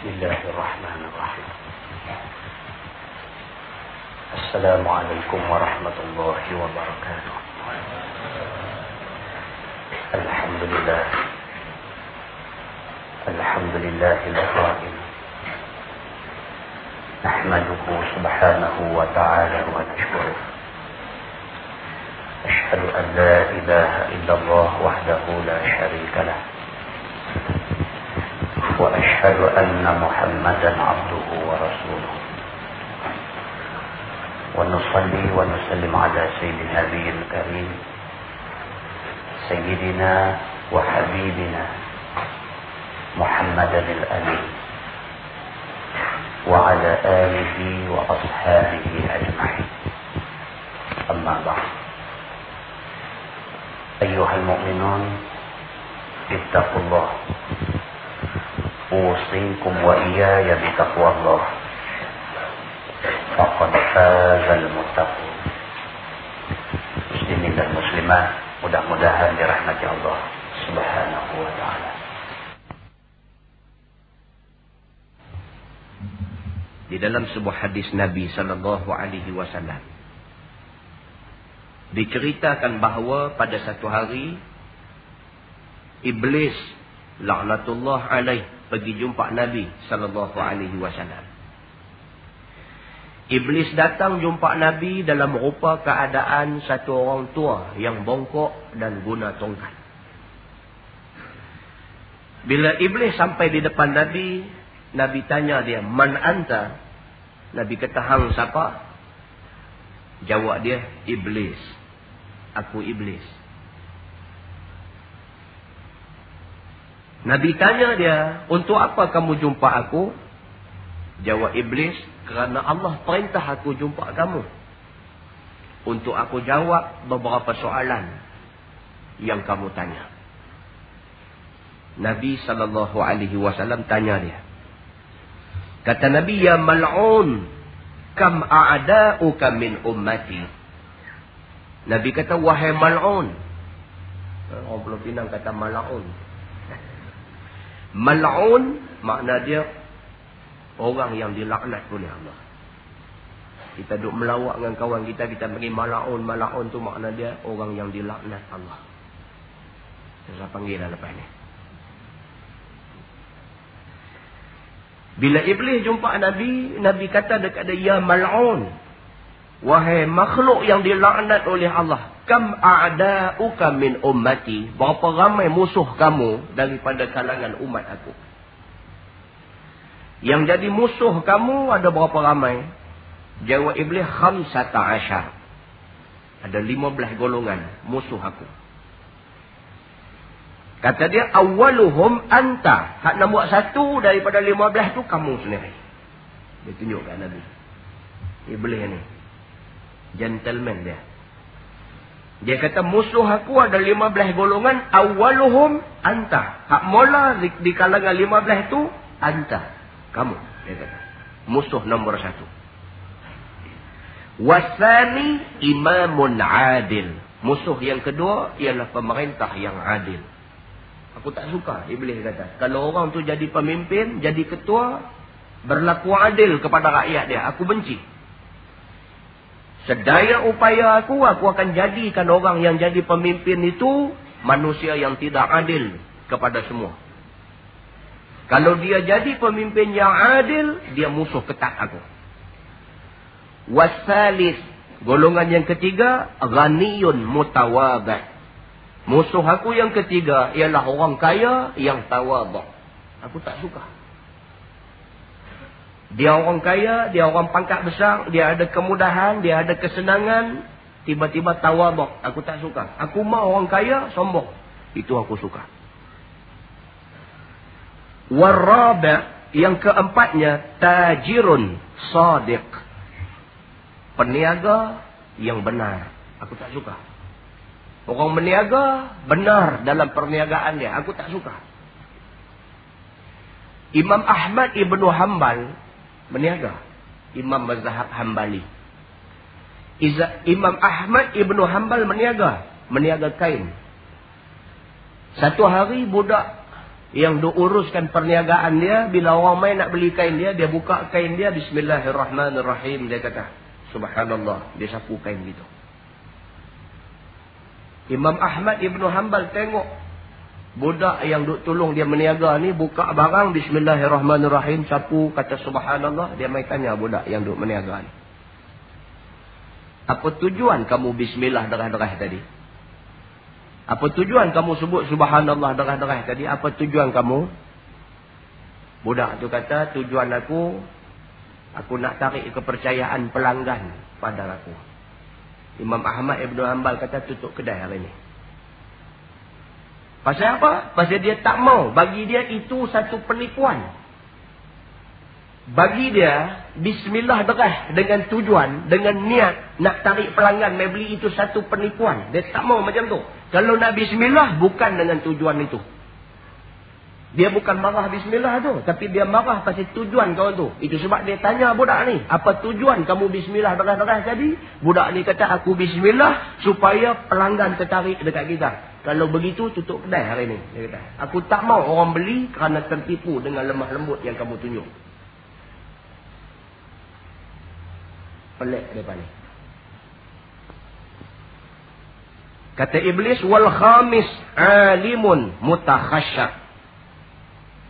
بسم الله الرحمن الرحيم. السلام عليكم ورحمة الله وبركاته. الحمد لله. الحمد لله القائم نحمده سبحانه وتعالى ونشكره. أشهد أن لا إله إلا الله وحده لا شريك له. وأشهد أن محمدا عبده ورسوله. ونصلي ونسلم على سيد النبي الكريم سيدنا وحبيبنا محمد الأمين وعلى آله وأصحابه أجمعين. أما بعد أيها المؤمنون اتقوا الله. أوصيكم وإياي بتقوى الله فقد فاز المتقون muslimin dan muslimat mudah-mudahan dirahmati Allah subhanahu wa ta'ala di dalam sebuah hadis Nabi sallallahu alaihi wasallam diceritakan bahawa pada satu hari iblis laknatullah alaih pergi jumpa Nabi sallallahu alaihi wasallam Iblis datang jumpa Nabi dalam rupa keadaan satu orang tua yang bongkok dan guna tongkat. Bila Iblis sampai di depan Nabi, Nabi tanya dia, Man anta? Nabi kata, Hang siapa? Jawab dia, Iblis. Aku Iblis. Nabi tanya dia, untuk apa kamu jumpa aku? Jawab Iblis, kerana Allah perintah aku jumpa kamu. Untuk aku jawab beberapa soalan yang kamu tanya. Nabi SAW tanya dia. Kata Nabi, Ya mal'un, kam a'da'uka min ummati. Nabi kata, wahai mal'un. Orang belum pinang kata mal'un. Mal'un makna dia orang yang dilaknat oleh Allah. Kita duduk melawak dengan kawan kita, kita pergi mal'un. Mal'un tu makna dia orang yang dilaknat Allah. Saya panggil dah lepas ni. Bila Iblis jumpa Nabi, Nabi kata dekat dia, Ya mal'un. Wahai makhluk yang dilaknat oleh Allah. Kam a'da'uka min ummati. Berapa ramai musuh kamu daripada kalangan umat aku. Yang jadi musuh kamu ada berapa ramai? Jawab Iblis, Khamsata asyar. Ada lima belas golongan musuh aku. Kata dia, awaluhum anta. Hak nak buat satu daripada lima belas tu kamu sendiri. Dia tunjukkan Nabi. Iblis ni. Gentleman dia. Dia kata musuh aku ada lima belas golongan. Awaluhum anta. Hak mula di, di kalangan lima belas tu, anta. Kamu. Dia kata. Musuh nombor satu. Wasani imamun adil. Musuh yang kedua ialah pemerintah yang adil. Aku tak suka, Iblis kata. Kalau orang tu jadi pemimpin, jadi ketua, berlaku adil kepada rakyat dia. Aku benci. Sedaya upaya aku, aku akan jadikan orang yang jadi pemimpin itu, manusia yang tidak adil kepada semua. Kalau dia jadi pemimpin yang adil, dia musuh ketat aku. Wasalis, golongan yang ketiga, ghaniyun mutawabat. Musuh aku yang ketiga ialah orang kaya yang tawaduk. Aku tak suka. Dia orang kaya, dia orang pangkat besar, dia ada kemudahan, dia ada kesenangan. Tiba-tiba tawaduk. Aku tak suka. Aku mau orang kaya, sombong. Itu aku suka. Warraba yang keempatnya, tajirun sadiq. Peniaga yang benar. Aku tak suka. Orang berniaga benar dalam perniagaan dia. Aku tak suka. Imam Ahmad ibnu Hanbal berniaga. Imam Mazhab Hanbali. Iza, Imam Ahmad ibnu Hanbal berniaga. Berniaga kain. Satu hari budak yang diuruskan perniagaan dia bila orang main nak beli kain dia dia buka kain dia bismillahirrahmanirrahim dia kata subhanallah dia sapu kain gitu Imam Ahmad Ibn Hanbal tengok budak yang duk tolong dia meniaga ni buka barang bismillahirrahmanirrahim sapu kata subhanallah dia mai tanya budak yang duk meniaga ni apa tujuan kamu bismillah derah-derah tadi apa tujuan kamu sebut subhanallah derah-derah tadi? Apa tujuan kamu? Budak tu kata, tujuan aku, aku nak tarik kepercayaan pelanggan pada aku. Imam Ahmad Ibn Hanbal kata, tutup kedai hari ini. Pasal apa? Pasal dia tak mau. Bagi dia itu satu penipuan. Bagi dia, bismillah derah dengan tujuan, dengan niat nak tarik pelanggan, mai beli itu satu penipuan. Dia tak mau macam tu. Kalau nak bismillah, bukan dengan tujuan itu. Dia bukan marah bismillah tu. Tapi dia marah pasal tujuan kawan tu. Itu sebab dia tanya budak ni. Apa tujuan kamu bismillah deras-deras tadi? Budak ni kata aku bismillah supaya pelanggan tertarik dekat kita. Kalau begitu tutup kedai hari ni. Dia kata. Aku tak mau orang beli kerana tertipu dengan lemah lembut yang kamu tunjuk. Pelik depan ni. Kata Iblis, wal khamis alimun mutakhasyak.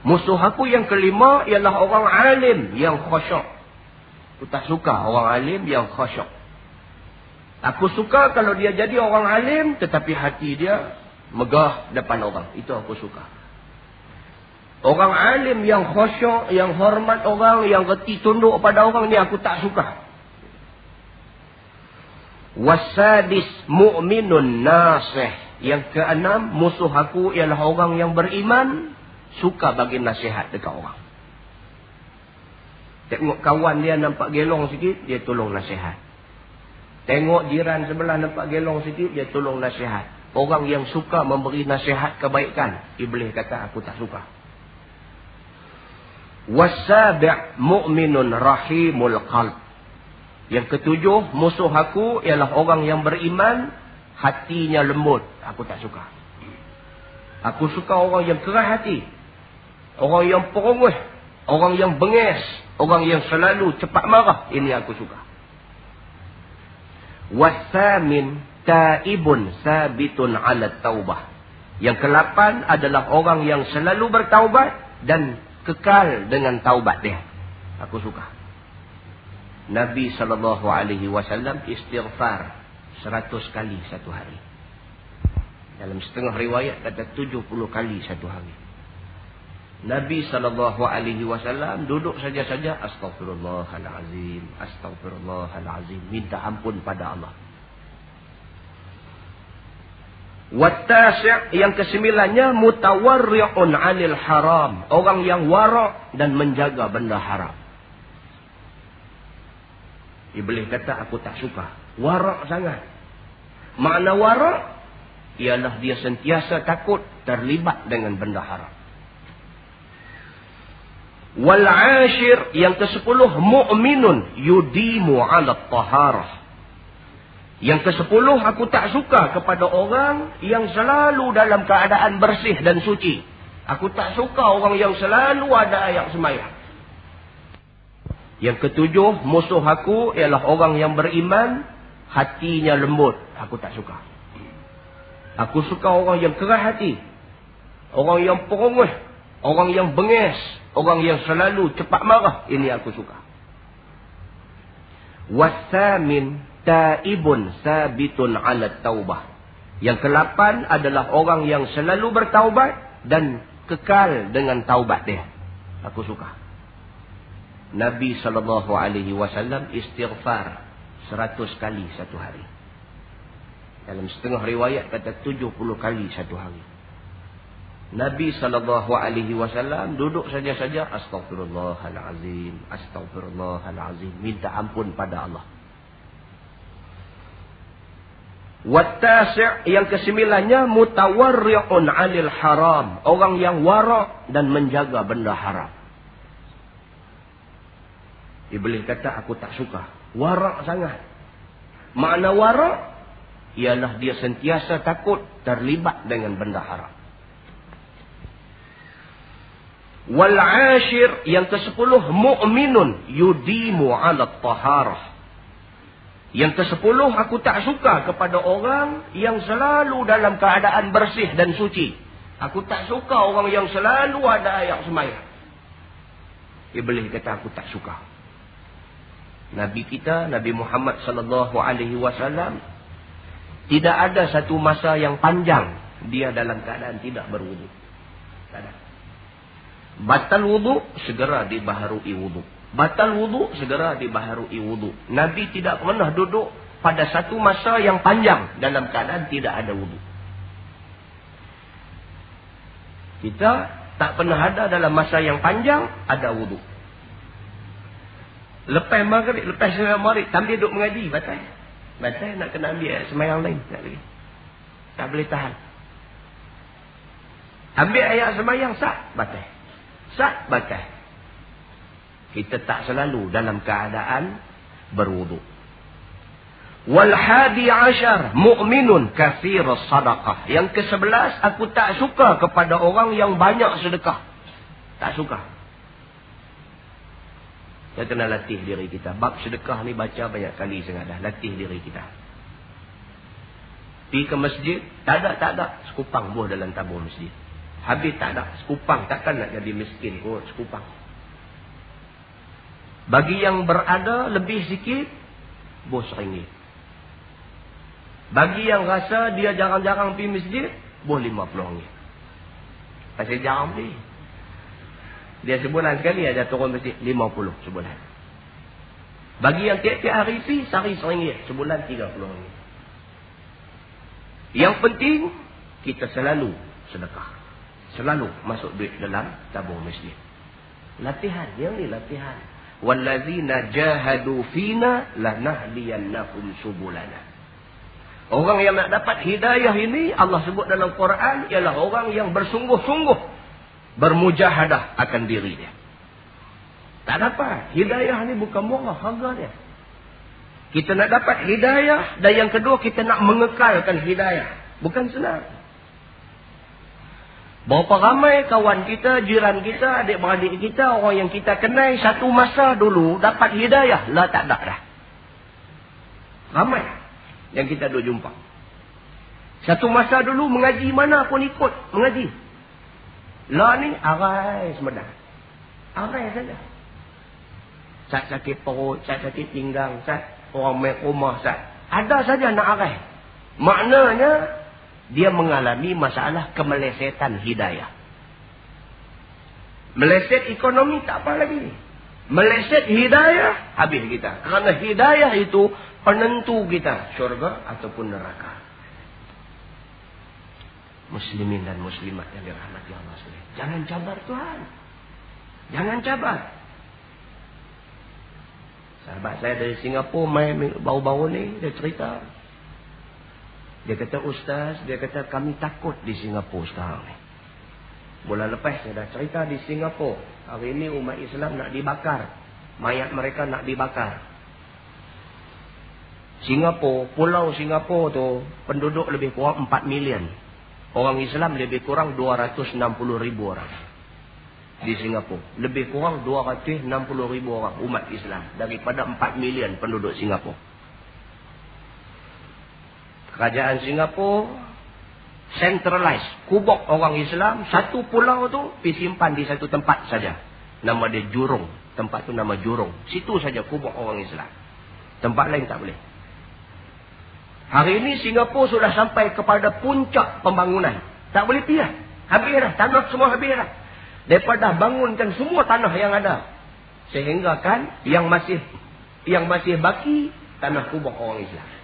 Musuh aku yang kelima ialah orang alim yang khusyuk. Aku tak suka orang alim yang khusyuk. Aku suka kalau dia jadi orang alim tetapi hati dia megah depan orang. Itu aku suka. Orang alim yang khusyuk, yang hormat orang, yang reti tunduk pada orang ni aku tak suka. Wasadis mu'minun nasih. Yang keenam, musuh aku ialah orang yang beriman, suka bagi nasihat dekat orang. Tengok kawan dia nampak gelong sikit, dia tolong nasihat. Tengok jiran sebelah nampak gelong sikit, dia tolong nasihat. Orang yang suka memberi nasihat kebaikan, Iblis kata aku tak suka. Wasabi' mu'minun rahimul qalb. Yang ketujuh, musuh aku ialah orang yang beriman, hatinya lembut. Aku tak suka. Aku suka orang yang keras hati. Orang yang perunguh. Orang yang bengis. Orang yang selalu cepat marah. Ini aku suka. Wasamin taibun sabitun ala taubah. Yang kelapan adalah orang yang selalu bertaubat dan kekal dengan taubat dia. Aku suka. Nabi wasallam istighfar 100 kali satu hari. Dalam setengah riwayat kata 70 kali satu hari. Nabi wasallam duduk saja-saja astagfirullahalazim, astagfirullahalazim, minta ampun pada Allah. Wattasi' yang kesembilannya mutawarri'un 'anil haram, orang yang warak dan menjaga benda haram. Iblis kata aku tak suka. Warak sangat. Makna warak ialah dia sentiasa takut terlibat dengan benda haram. Wal ashir yang ke-10 mu'minun yudimu 'ala taharah. Yang ke-10 aku tak suka kepada orang yang selalu dalam keadaan bersih dan suci. Aku tak suka orang yang selalu ada ayat sembahyang. Yang ketujuh, musuh aku ialah orang yang beriman, hatinya lembut. Aku tak suka. Aku suka orang yang keras hati. Orang yang perunguh. Orang yang bengis. Orang yang selalu cepat marah. Ini aku suka. Wasamin taibun sabitun ala taubah. Yang kelapan adalah orang yang selalu bertaubat dan kekal dengan taubat dia. Aku suka. Nabi wasallam istighfar 100 kali satu hari. Dalam setengah riwayat kata 70 kali satu hari. Nabi wasallam duduk saja-saja astagfirullahalazim, astagfirullahalazim, minta ampun pada Allah. Wattasi' yang kesembilannya mutawarri'un 'anil haram, orang yang warak dan menjaga benda haram. Iblis kata aku tak suka. Warak sangat. Makna warak ialah dia sentiasa takut terlibat dengan benda haram. Wal ashir yang ke-10 mu'minun yudimu 'ala taharah. Yang ke-10 aku tak suka kepada orang yang selalu dalam keadaan bersih dan suci. Aku tak suka orang yang selalu ada ayat semayang. Iblis kata aku tak suka. Nabi kita, Nabi Muhammad sallallahu alaihi wasallam tidak ada satu masa yang panjang dia dalam keadaan tidak berwudu. Tak ada. Batal wudu, segera dibaharui wudu. Batal wudu, segera dibaharui wudu. Nabi tidak pernah duduk pada satu masa yang panjang dalam keadaan tidak ada wudu. Kita tak pernah ada dalam masa yang panjang ada wudu. Lepas maghrib, lepas semayang maghrib, sambil duduk mengaji, batal. Batal nak kena ambil semayang lain. Tak boleh. Tak boleh tahan. Ambil ayat semayang, sah, batal sah batal. Kita tak selalu dalam keadaan berwudu. Wal hadi ashar mu'minun kathir sadaqah. Yang ke sebelas, aku tak suka kepada orang yang banyak sedekah. Tak suka. Kita kena latih diri kita. Bab sedekah ni baca banyak kali sangat dah. Latih diri kita. Pergi ke masjid, tak ada, tak ada. Sekupang buah dalam tabur masjid. Habis tak ada sekupang. Takkan nak jadi miskin kot sekupang. Bagi yang berada lebih sikit. Bos ringgit. Bagi yang rasa dia jarang-jarang pergi masjid. Bos lima puluh ringgit. Pasal jarang pergi. Dia sebulan sekali ada turun masjid. Lima puluh sebulan. Bagi yang tiap-tiap hari pergi. Sehari seringgit. Sebulan tiga puluh ringgit. Yang penting. Kita selalu sedekah. Selalu masuk duit dalam tabung masjid. Latihan. Yang ni latihan. Wallazina jahadu fina lanahdiyannahum subulana. Orang yang nak dapat hidayah ini Allah sebut dalam Quran ialah orang yang bersungguh-sungguh bermujahadah akan diri dia. Tak dapat. Hidayah ni bukan murah harga dia. Kita nak dapat hidayah dan yang kedua kita nak mengekalkan hidayah. Bukan senang. Berapa ramai kawan kita, jiran kita, adik-beradik kita, orang yang kita kenal satu masa dulu dapat hidayah. Lah tak ada dah. Ramai yang kita duduk jumpa. Satu masa dulu mengaji mana pun ikut mengaji. Lah ni arai semedang. Arai saja. Sat sakit perut, sat sakit pinggang, sat orang main rumah, sat. Ada saja nak arai. Maknanya dia mengalami masalah kemelesetan hidayah. Meleset ekonomi tak apa lagi. Meleset hidayah, habis kita. Kerana hidayah itu penentu kita. Syurga ataupun neraka. Muslimin dan muslimat yang dirahmati Allah SWT. Jangan cabar Tuhan. Jangan cabar. Sahabat saya dari Singapura main bau-bau ni, dia cerita. Dia kata, Ustaz, dia kata kami takut di Singapura sekarang ni. Bulan lepas saya dah cerita di Singapura. Hari ini umat Islam nak dibakar. Mayat mereka nak dibakar. Singapura, pulau Singapura tu penduduk lebih kurang 4 million. Orang Islam lebih kurang 260 ribu orang. Di Singapura. Lebih kurang 260 ribu orang umat Islam. Daripada 4 million penduduk Singapura. Kerajaan Singapura centralize, kubuk orang Islam, satu pulau tu disimpan di satu tempat saja. Nama dia Jurong. Tempat tu nama Jurong. Situ saja kubuk orang Islam. Tempat lain tak boleh. Hari ini Singapura sudah sampai kepada puncak pembangunan. Tak boleh pergi lah. Habis dah. Tanah semua habis dah. Daripada bangunkan semua tanah yang ada. Sehingga kan yang masih yang masih baki tanah kubuk orang Islam.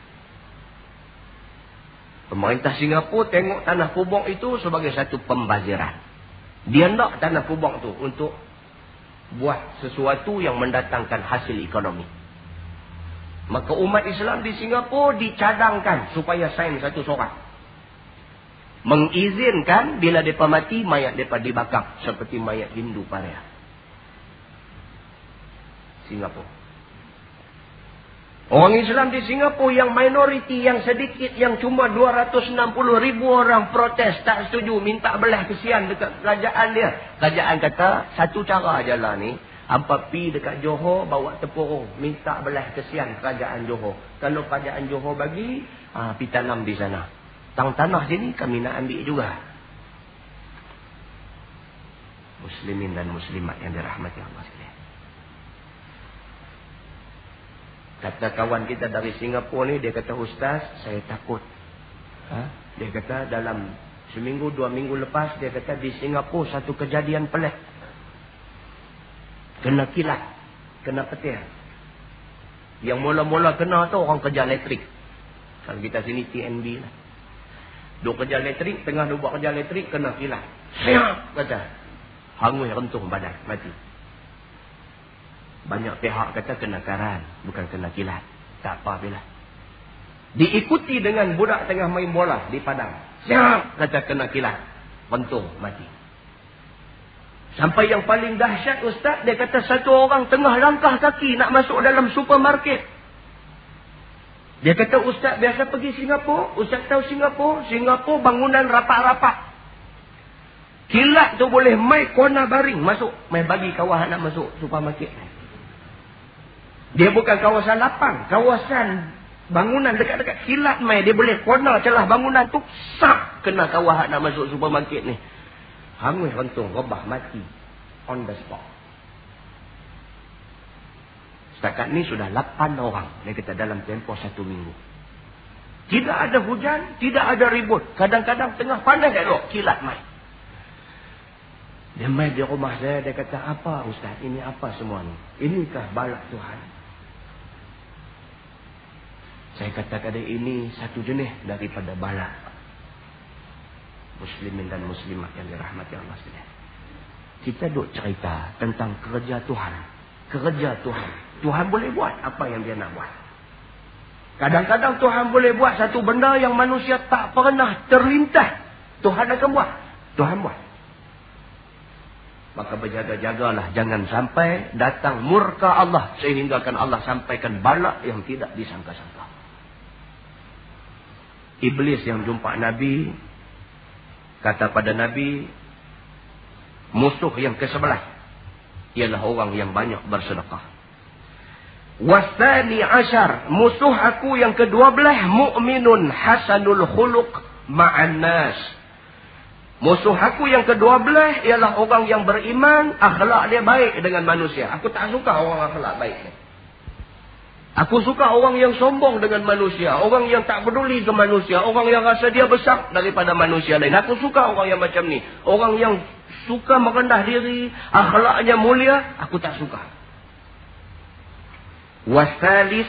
Pemerintah Singapura tengok tanah kubur itu sebagai satu pembaziran. Dia nak tanah kubur itu untuk buat sesuatu yang mendatangkan hasil ekonomi. Maka umat Islam di Singapura dicadangkan supaya sign satu surat. Mengizinkan bila mereka mati, mayat mereka dibakar. Seperti mayat Hindu Paria. Singapura. Orang Islam di Singapura yang minoriti, yang sedikit, yang cuma 260 ribu orang protes, tak setuju, minta belah kesian dekat kerajaan dia. Kerajaan kata, satu cara je lah ni, hampa pi dekat Johor, bawa tepurung, minta belah kesian kerajaan Johor. Kalau kerajaan Johor bagi, ha, pi tanam di sana. Tang tanah sini kami nak ambil juga. Muslimin dan muslimat yang dirahmati Allah sekalian. Kata kawan kita dari Singapura ni, dia kata, Ustaz, saya takut. Ha? Dia kata, dalam seminggu, dua minggu lepas, dia kata, di Singapura satu kejadian pelik. Kena kilat. Kena petir. Yang mula-mula kena tu orang kerja elektrik. Kalau kita sini TNB lah. Dua kerja elektrik, tengah dua buat kerja elektrik, kena kilat. Siap, kata. Hangus rentung badan, mati. Banyak pihak kata kena karan. Bukan kena kilat. Tak apa bila. Diikuti dengan budak tengah main bola di padang. Siap kata kena kilat. Pentung mati. Sampai yang paling dahsyat ustaz. Dia kata satu orang tengah langkah kaki nak masuk dalam supermarket. Dia kata ustaz biasa pergi Singapura. Ustaz tahu Singapura. Singapura bangunan rapat-rapat. Kilat tu boleh mai kona baring masuk. Mai bagi kawan nak masuk supermarket. Dia bukan kawasan lapang. Kawasan bangunan dekat-dekat kilat mai. Dia boleh kona celah bangunan tu. Sak kena kawasan nak masuk supermarket ni. Hangus rentung, rebah, mati. On the spot. Setakat ni sudah 8 orang. Dia kata dalam tempoh satu minggu. Tidak ada hujan, tidak ada ribut. Kadang-kadang tengah panas elok, kilat mai. Dia main di rumah saya, dia kata, apa Ustaz, ini apa semua ni? Inikah balak Tuhan? Saya katakan ini satu jenis daripada bala. Muslimin dan muslimat yang dirahmati Allah sekalian. Kita duk cerita tentang kerja Tuhan. Kerja Tuhan. Tuhan boleh buat apa yang dia nak buat. Kadang-kadang Tuhan boleh buat satu benda yang manusia tak pernah terlintas. Tuhan akan buat. Tuhan buat. Maka berjaga-jagalah. Jangan sampai datang murka Allah. Sehingga akan Allah sampaikan balak yang tidak disangka-sangka. Iblis yang jumpa Nabi kata pada Nabi musuh yang ke-11 ialah orang yang banyak bersedekah. Wasani ashar musuh aku yang ke-12 mukminun hasanul khuluq ma'an nas. Musuh aku yang ke-12 ialah orang yang beriman, akhlak dia baik dengan manusia. Aku tak suka orang akhlak baik ni. Aku suka orang yang sombong dengan manusia. Orang yang tak peduli ke manusia. Orang yang rasa dia besar daripada manusia lain. Aku suka orang yang macam ni. Orang yang suka merendah diri. Akhlaknya mulia. Aku tak suka. Wasalis.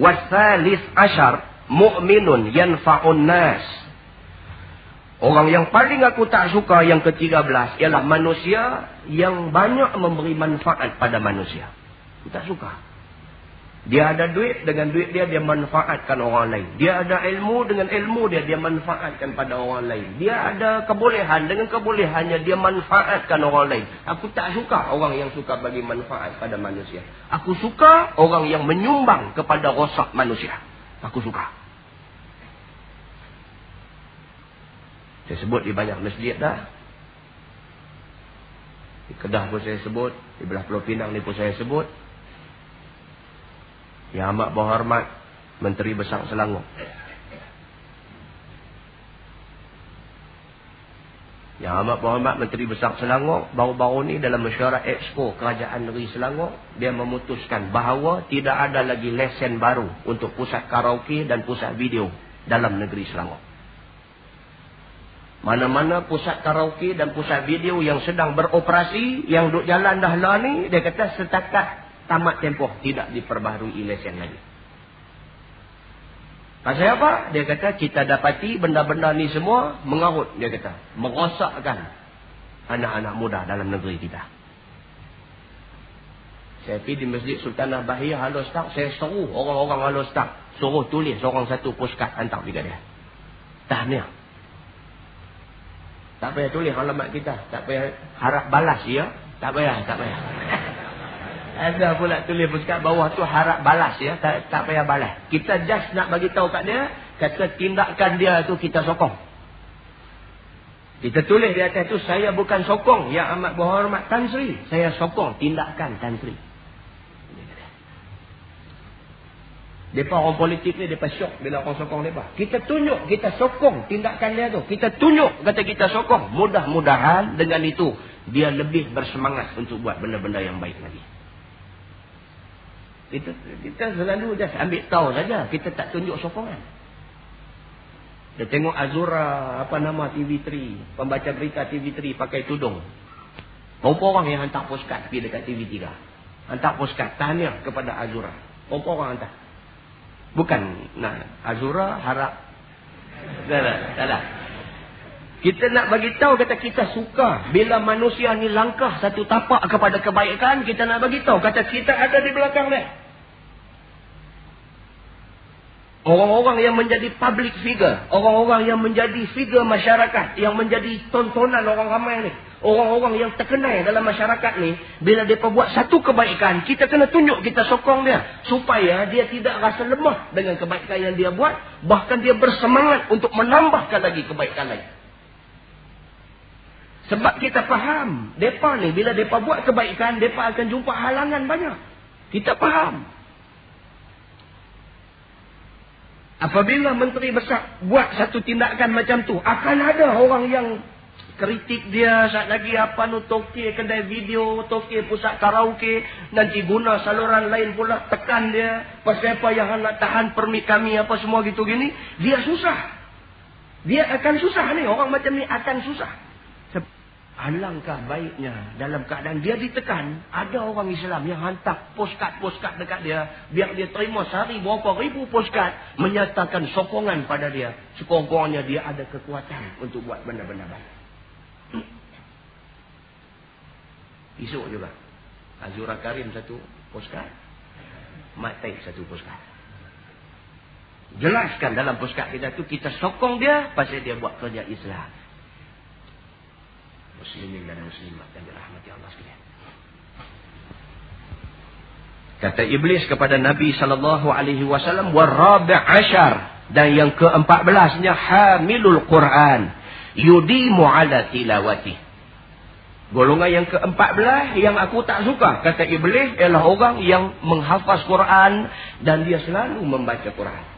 Wasalis ashar. Mu'minun yanfa'un nas. Orang yang paling aku tak suka yang ke-13. Ialah manusia yang banyak memberi manfaat pada manusia. Aku tak suka. Dia ada duit, dengan duit dia, dia manfaatkan orang lain. Dia ada ilmu, dengan ilmu dia, dia manfaatkan pada orang lain. Dia ada kebolehan, dengan kebolehannya, dia manfaatkan orang lain. Aku tak suka orang yang suka bagi manfaat pada manusia. Aku suka orang yang menyumbang kepada rosak manusia. Aku suka. Saya sebut di banyak masjid dah. Di Kedah pun saya sebut. Di belah Pulau Pinang ni pun saya sebut. Yang amat berhormat Menteri Besar Selangor. Yang amat berhormat Menteri Besar Selangor baru-baru ni dalam mesyuarat Expo Kerajaan Negeri Selangor dia memutuskan bahawa tidak ada lagi lesen baru untuk pusat karaoke dan pusat video dalam negeri Selangor. Mana-mana pusat karaoke dan pusat video yang sedang beroperasi yang duk jalan dah lah ni dia kata setakat tamat tempoh tidak diperbaharui lesen lagi. Pasal apa? Dia kata kita dapati benda-benda ni semua mengarut dia kata, merosakkan anak-anak muda dalam negeri kita. Saya pergi di Masjid Sultanah Bahia Halo Start, saya seru orang-orang Halo Start suruh tulis seorang satu postcard hantar juga dia. Tahniah. Tak payah tulis alamat kita, tak payah harap balas ya. Tak payah, tak payah. Ada pula tulis kat bawah tu harap balas ya. Tak, tak payah balas. Kita just nak bagi tahu kat dia. Kata tindakan dia tu kita sokong. Kita tulis di atas tu. Saya bukan sokong. Yang amat berhormat Tan Sri. Saya sokong tindakan Tan Sri. Mereka orang politik ni, mereka syok bila orang sokong mereka. Kita tunjuk, kita sokong tindakan dia tu. Kita tunjuk, kata kita sokong. Mudah-mudahan dengan itu, dia lebih bersemangat untuk buat benda-benda yang baik lagi. Kita, kita selalu just ambil tahu saja. Kita tak tunjuk sokongan. Dia tengok Azura, apa nama TV3. Pembaca berita TV3 pakai tudung. Berapa orang yang hantar postcard pergi dekat TV3? Hantar postcard, tanya kepada Azura. Berapa orang hantar? Bukan nah Azura harap tak ada, tak ada. Kita nak bagi tahu kata kita suka bila manusia ni langkah satu tapak kepada kebaikan, kita nak bagi tahu kata kita ada di belakang dia. Orang-orang yang menjadi public figure, orang-orang yang menjadi figure masyarakat, yang menjadi tontonan orang ramai ni. Orang-orang yang terkenal dalam masyarakat ni, bila dia buat satu kebaikan, kita kena tunjuk, kita sokong dia. Supaya dia tidak rasa lemah dengan kebaikan yang dia buat. Bahkan dia bersemangat untuk menambahkan lagi kebaikan lain. Sebab kita faham, mereka ni bila mereka buat kebaikan, mereka akan jumpa halangan banyak. Kita faham. Apabila menteri besar buat satu tindakan macam tu, akan ada orang yang kritik dia saat lagi apa nu toke kedai video, toke pusat karaoke, nanti guna saluran lain pula tekan dia, pasal apa yang nak tahan permit kami apa semua gitu gini, dia susah. Dia akan susah ni, orang macam ni akan susah. Alangkah baiknya dalam keadaan dia ditekan, ada orang Islam yang hantar postcard-postcard dekat dia, biar dia terima sehari berapa ribu postcard, menyatakan sokongan pada dia. Sekurang-kurangnya dia ada kekuatan untuk buat benda-benda baik. Esok juga. Azura Karim satu postcard. Mat Taib satu postcard. Jelaskan dalam postcard kita tu, kita sokong dia pasal dia buat kerja Islam muslimin dan muslimat yang dirahmati Allah sekalian. Kata iblis kepada Nabi sallallahu alaihi wasallam warabi' ashar dan yang ke-14-nya hamilul Quran yudimu ala tilawati. Golongan yang ke-14 yang aku tak suka kata iblis ialah orang yang menghafaz Quran dan dia selalu membaca Quran.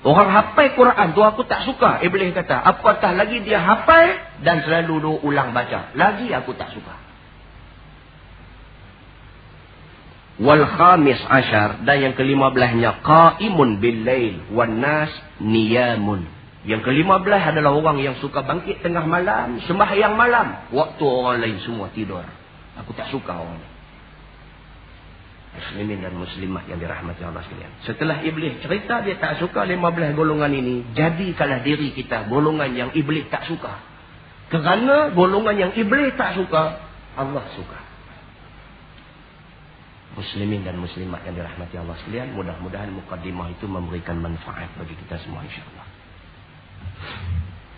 Orang hafal Quran tu aku tak suka. Iblis kata, apatah lagi dia hafal dan selalu ulang baca. Lagi aku tak suka. Wal khamis ashar dan yang kelima belahnya qaimun bil lail wan nas niyamun. Yang kelima belah adalah orang yang suka bangkit tengah malam, sembahyang malam, waktu orang lain semua tidur. Aku tak suka orang ni muslimin dan muslimat yang dirahmati Allah sekalian. Setelah iblis cerita dia tak suka 15 golongan ini, jadikanlah diri kita golongan yang iblis tak suka. Kerana golongan yang iblis tak suka, Allah suka. Muslimin dan muslimat yang dirahmati Allah sekalian, mudah-mudahan mukaddimah itu memberikan manfaat bagi kita semua insya-Allah.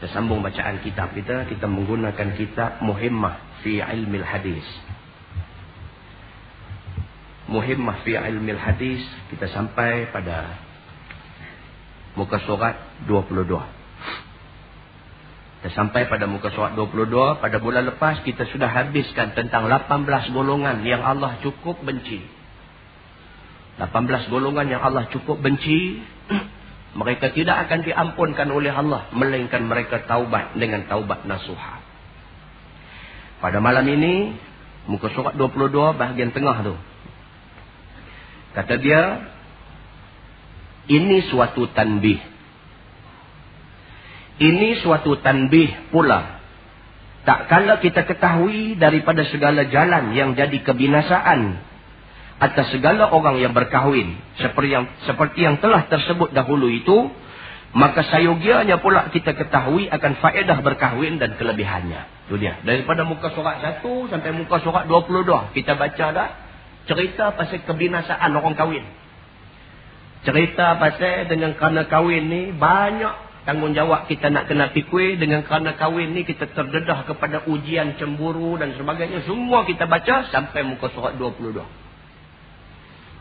Kita sambung bacaan kitab kita, kita menggunakan kitab Muhimmah fi Ilmil Hadis muhimmah fi ilmi hadis kita sampai pada muka surat 22 kita sampai pada muka surat 22 pada bulan lepas kita sudah habiskan tentang 18 golongan yang Allah cukup benci. 18 golongan yang Allah cukup benci mereka tidak akan diampunkan oleh Allah melainkan mereka taubat dengan taubat nasuha. Pada malam ini muka surat 22 bahagian tengah tu Kata dia, ini suatu tanbih. Ini suatu tanbih pula. Tak kala kita ketahui daripada segala jalan yang jadi kebinasaan atas segala orang yang berkahwin. Seperti yang, seperti yang telah tersebut dahulu itu, maka sayogianya pula kita ketahui akan faedah berkahwin dan kelebihannya. Itu dia. Daripada muka surat 1 sampai muka surat 22. Kita baca dah cerita pasal kebinasaan orang kahwin. Cerita pasal dengan kerana kahwin ni banyak tanggungjawab kita nak kena pikir dengan kerana kahwin ni kita terdedah kepada ujian cemburu dan sebagainya. Semua kita baca sampai muka surat 22.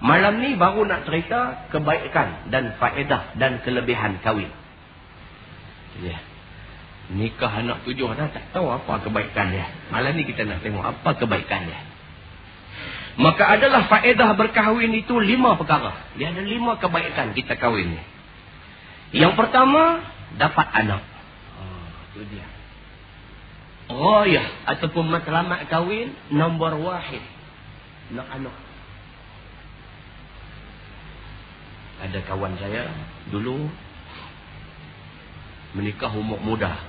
Malam ni baru nak cerita kebaikan dan faedah dan kelebihan kahwin. Ya. Nikah anak tujuh dah tak tahu apa kebaikan dia. Malam ni kita nak tengok apa kebaikan dia. Maka adalah faedah berkahwin itu lima perkara. Dia ada lima kebaikan kita kahwin ni. Yang pertama, dapat anak. Oh, itu dia. Rayah ataupun matlamat kahwin, nombor wahid. Nak anak. Ada kawan saya dulu menikah umur muda.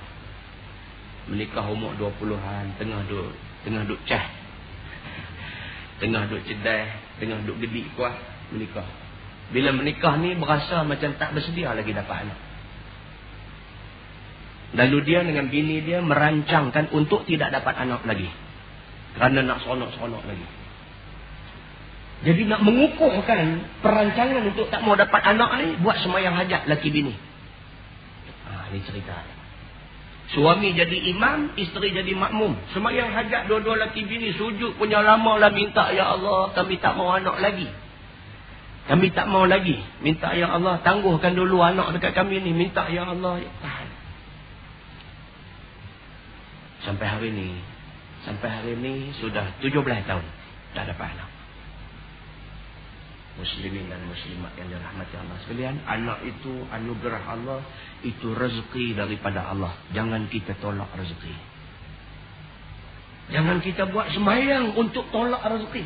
Menikah umur 20-an, tengah duk tengah duk cah. Tengah duk cedai, tengah duk gedik kuat menikah. Bila menikah ni berasa macam tak bersedia lagi dapat anak. Lalu dia dengan bini dia merancangkan untuk tidak dapat anak lagi. Kerana nak seronok-seronok lagi. Jadi nak mengukuhkan perancangan untuk tak mau dapat anak ni, buat semayang hajat laki bini. Ha, ini cerita. Suami jadi imam, isteri jadi makmum. Semayang hajat dua-dua laki bini, sujud punya lama lah minta, Ya Allah, kami tak mau anak lagi. Kami tak mau lagi. Minta Ya Allah, tangguhkan dulu anak dekat kami ni. Minta Ya Allah, ya tahan. Sampai hari ini, sampai hari ini sudah 17 tahun tak dapat anak. Muslimin dan muslimat yang dirahmati Allah sekalian, anak itu anugerah Allah, itu rezeki daripada Allah. Jangan kita tolak rezeki. Jangan kita buat sembahyang untuk tolak rezeki.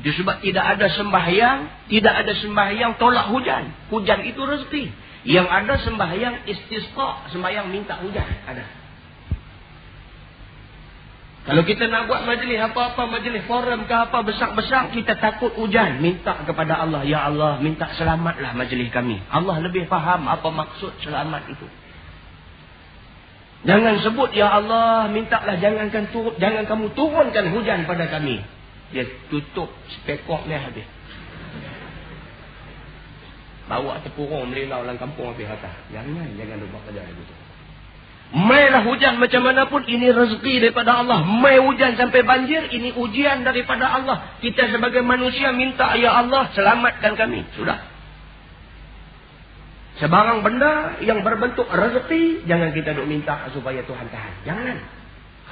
Itu sebab tidak ada sembahyang, tidak ada sembahyang tolak hujan. Hujan itu rezeki. Yang ada sembahyang istisqa, sembahyang minta hujan. Ada. Kalau kita nak buat majlis apa-apa, majlis forum ke apa besar-besar, kita takut hujan. Minta kepada Allah, Ya Allah, minta selamatlah majlis kami. Allah lebih faham apa maksud selamat itu. Jangan sebut, Ya Allah, mintalah jangankan turun, jangan kamu turunkan hujan pada kami. Dia tutup spekok ni habis. Bawa tepurung melilau dalam kampung habis atas. Jangan, jangan lupa kerja begitu. Mailah hujan macam mana pun ini rezeki daripada Allah. Mai hujan sampai banjir ini ujian daripada Allah. Kita sebagai manusia minta ya Allah selamatkan kami. Sudah. Sebarang benda yang berbentuk rezeki jangan kita duk minta supaya Tuhan tahan. Jangan.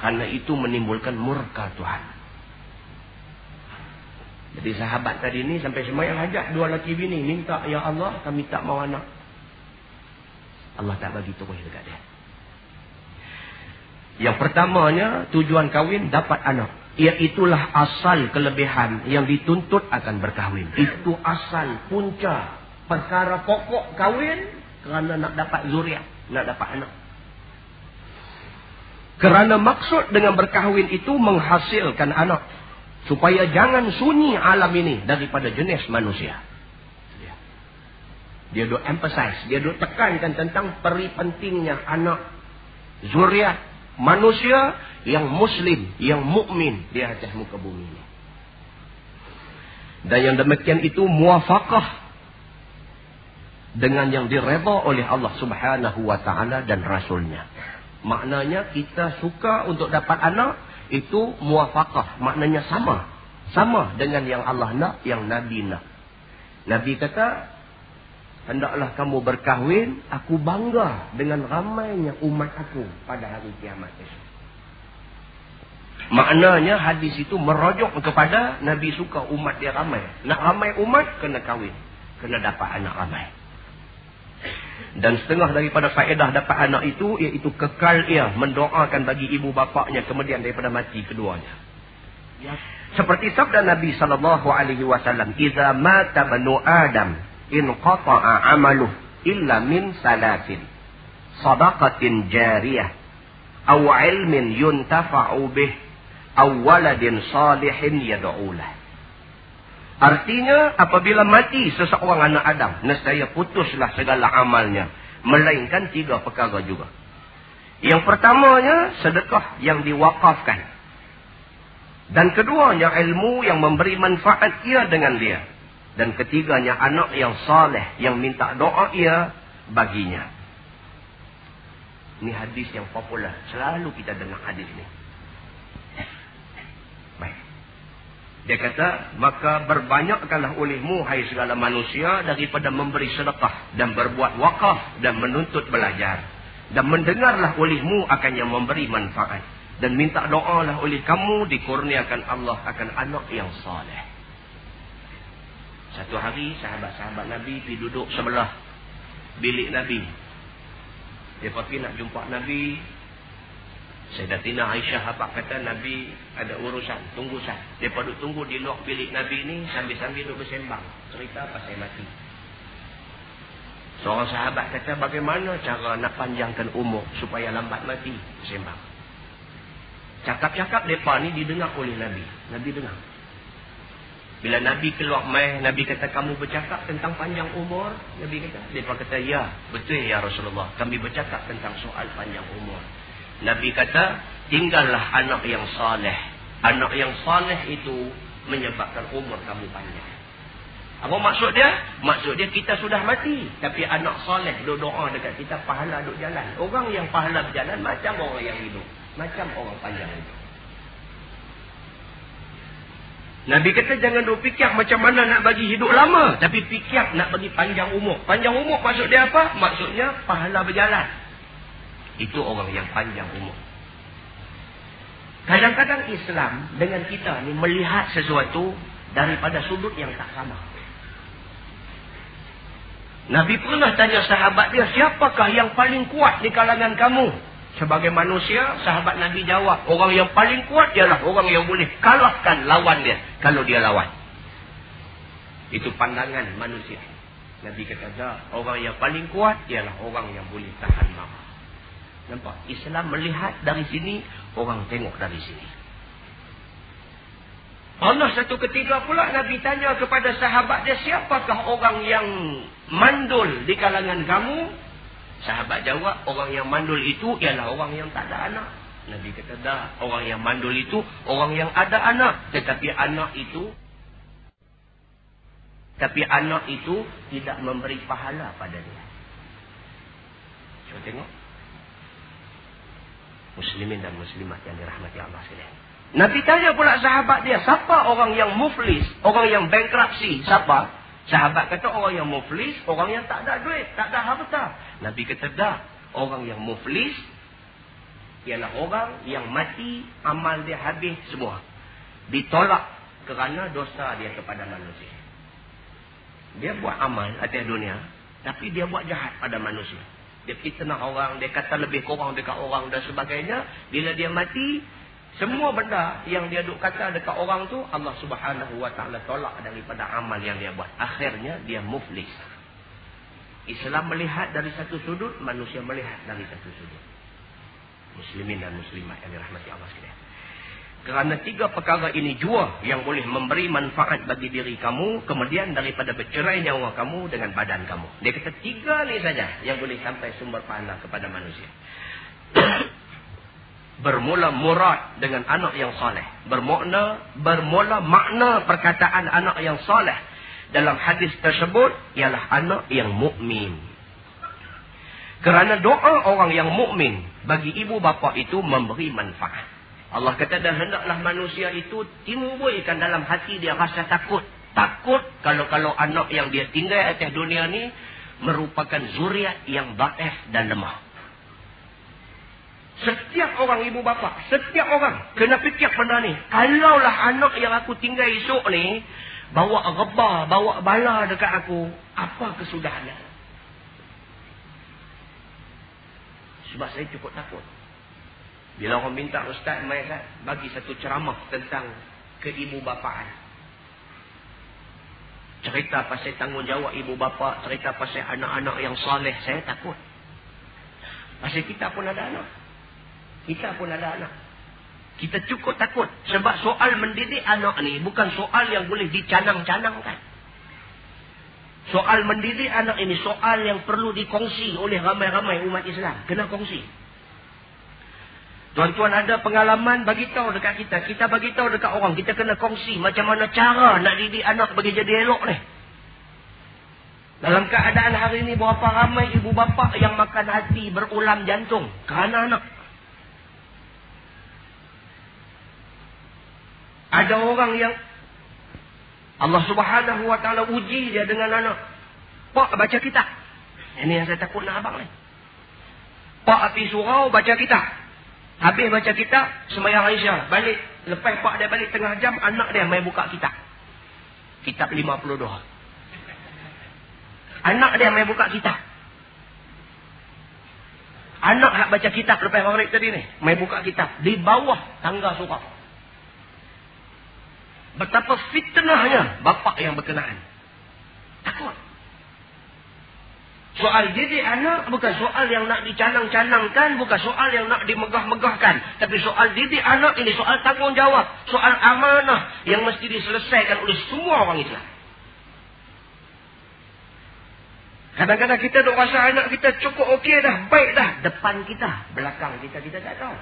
Karena itu menimbulkan murka Tuhan. Jadi sahabat tadi ni sampai semayang hajat dua lelaki bini minta ya Allah kami tak mau anak. Allah tak bagi terus dekat dia. Yang pertamanya tujuan kahwin dapat anak. Iaitulah asal kelebihan yang dituntut akan berkahwin. Itu asal punca perkara pokok kahwin kerana nak dapat zuriat, nak dapat anak. Kerana maksud dengan berkahwin itu menghasilkan anak. Supaya jangan sunyi alam ini daripada jenis manusia. Dia duk emphasize, dia duk tekankan tentang peri pentingnya anak zuriat manusia yang muslim, yang mukmin di atas muka bumi ini. Dan yang demikian itu muafakah dengan yang direba oleh Allah Subhanahu wa taala dan rasulnya. Maknanya kita suka untuk dapat anak itu muafakah. Maknanya sama. Sama dengan yang Allah nak, yang Nabi nak. Nabi kata, hendaklah kamu berkahwin, aku bangga dengan ramainya umat aku pada hari kiamat esok. Maknanya hadis itu merujuk kepada Nabi suka umat dia ramai. Nak ramai umat, kena kahwin. Kena dapat anak ramai. Dan setengah daripada faedah dapat anak itu, iaitu kekal ia mendoakan bagi ibu bapaknya kemudian daripada mati keduanya. Ya. Seperti sabda Nabi SAW, Iza mata banu Adam, in qata'a amaluh illa min salasin. Sadaqatin jariyah. Aw ilmin yuntafa'u bih. Aw waladin salihin yadu'ulah. Artinya apabila mati seseorang anak Adam, nescaya putuslah segala amalnya. Melainkan tiga perkara juga. Yang pertamanya sedekah yang diwakafkan. Dan keduanya ilmu yang memberi manfaat ia dengan dia. Dan ketiganya anak yang saleh yang minta doa ia baginya. Ini hadis yang popular. Selalu kita dengar hadis ini. Baik. Dia kata, maka berbanyakkanlah olehmu, hai segala manusia, daripada memberi sedekah dan berbuat wakaf dan menuntut belajar. Dan mendengarlah olehmu akan yang memberi manfaat. Dan minta doalah oleh kamu dikurniakan Allah akan anak yang saleh. Satu hari sahabat-sahabat Nabi pergi duduk sebelah bilik Nabi. Dia pergi nak jumpa Nabi. Sayyidatina Aisyah apa kata Nabi ada urusan, tunggu sah. Dia pergi tunggu di luar bilik Nabi ni sambil-sambil duduk bersembang. Cerita pasal mati. Seorang sahabat kata bagaimana cara nak panjangkan umur supaya lambat mati. Bersembang. Cakap-cakap mereka ni didengar oleh Nabi. Nabi dengar. Bila Nabi keluar mai, Nabi kata, kamu bercakap tentang panjang umur? Nabi kata, mereka kata, ya, betul ya Rasulullah. Kami bercakap tentang soal panjang umur. Nabi kata, tinggallah anak yang saleh. Anak yang saleh itu menyebabkan umur kamu panjang. Apa maksud dia? Maksud dia kita sudah mati. Tapi anak saleh doa dekat kita, pahala duduk jalan. Orang yang pahala berjalan macam orang yang hidup. Macam orang panjang itu. Nabi kata jangan duk fikir macam mana nak bagi hidup lama. Tapi fikir nak bagi panjang umur. Panjang umur maksud dia apa? Maksudnya pahala berjalan. Itu orang yang panjang umur. Kadang-kadang Islam dengan kita ni melihat sesuatu daripada sudut yang tak sama. Nabi pernah tanya sahabat dia, siapakah yang paling kuat di kalangan kamu? Sebagai manusia, sahabat Nabi jawab, orang yang paling kuat ialah orang yang boleh kalahkan lawan dia kalau dia lawan. Itu pandangan manusia. Nabi kata, orang yang paling kuat ialah orang yang boleh tahan marah. Nampak? Islam melihat dari sini, orang tengok dari sini. Allah satu ketika pula Nabi tanya kepada sahabat dia, siapakah orang yang mandul di kalangan kamu? Sahabat jawab, orang yang mandul itu ialah orang yang tak ada anak. Nabi kata, dah. Orang yang mandul itu, orang yang ada anak. Tetapi anak itu, tapi anak itu tidak memberi pahala pada dia. Cuba tengok. Muslimin dan muslimat yang dirahmati Allah sekalian. Nabi tanya pula sahabat dia, siapa orang yang muflis, orang yang bankrupsi, siapa? Sahabat kata orang yang muflis, orang yang tak ada duit, tak ada harta. Nabi kata dah, orang yang muflis ialah orang yang mati, amal dia habis semua. Ditolak kerana dosa dia kepada manusia. Dia buat amal atas dunia, tapi dia buat jahat pada manusia. Dia fitnah orang, dia kata lebih kurang dekat orang dan sebagainya. Bila dia mati, semua benda yang dia duk kata dekat orang tu Allah Subhanahu wa taala tolak daripada amal yang dia buat. Akhirnya dia muflis. Islam melihat dari satu sudut, manusia melihat dari satu sudut. Muslimin dan muslimat yang dirahmati Allah sekalian. Kerana tiga perkara ini jua yang boleh memberi manfaat bagi diri kamu. Kemudian daripada bercerai nyawa kamu dengan badan kamu. Dia kata tiga ni saja yang boleh sampai sumber pahala kepada manusia. Bermula murad dengan anak yang saleh. Bermakna bermula makna perkataan anak yang saleh dalam hadis tersebut ialah anak yang mukmin. Kerana doa orang yang mukmin bagi ibu bapa itu memberi manfaat. Allah kata dan hendaklah manusia itu timbulkan dalam hati dia rasa takut. Takut kalau-kalau anak yang dia tinggal atas dunia ni merupakan zuriat yang baif dan lemah. Setiap orang ibu bapa, setiap orang kena fikir benda ni. Kalaulah anak yang aku tinggal esok ni bawa rebah, bawa bala dekat aku, apa kesudahannya? Sebab saya cukup takut. Bila orang minta ustaz mai kan bagi satu ceramah tentang keibu bapaan. Cerita pasal tanggungjawab ibu bapa, cerita pasal anak-anak yang soleh, saya takut. Pasal kita pun ada anak. Kita pun ada anak. Kita cukup takut. Sebab soal mendidik anak ni bukan soal yang boleh dicanang-canangkan. Soal mendidik anak ini soal yang perlu dikongsi oleh ramai-ramai umat Islam. Kena kongsi. Tuan-tuan ada pengalaman bagi tahu dekat kita. Kita bagi tahu dekat orang. Kita kena kongsi macam mana cara nak didik anak bagi jadi elok ni. Dalam keadaan hari ini berapa ramai ibu bapa yang makan hati berulam jantung kerana anak. Ada orang yang Allah subhanahu wa ta'ala uji dia dengan anak. Pak baca kitab. Ini yang saya takut nak abang ni. Pak api surau baca kitab. Habis baca kitab, semayang Aisyah. Balik. Lepas pak dia balik tengah jam, anak dia main buka kitab. Kitab 52. Anak dia main buka kitab. Anak yang baca kitab lepas maghrib tadi ni. Main buka kitab. Di bawah tangga surau. Betapa fitnahnya bapak yang berkenaan. Takut. Soal didik anak bukan soal yang nak dicanang-canangkan, bukan soal yang nak dimegah-megahkan. Tapi soal didik anak ini soal tanggungjawab, soal amanah yang mesti diselesaikan oleh semua orang Islam. Kadang-kadang kita duk rasa anak kita cukup okey dah, baik dah. Depan kita, belakang kita, kita tak tahu.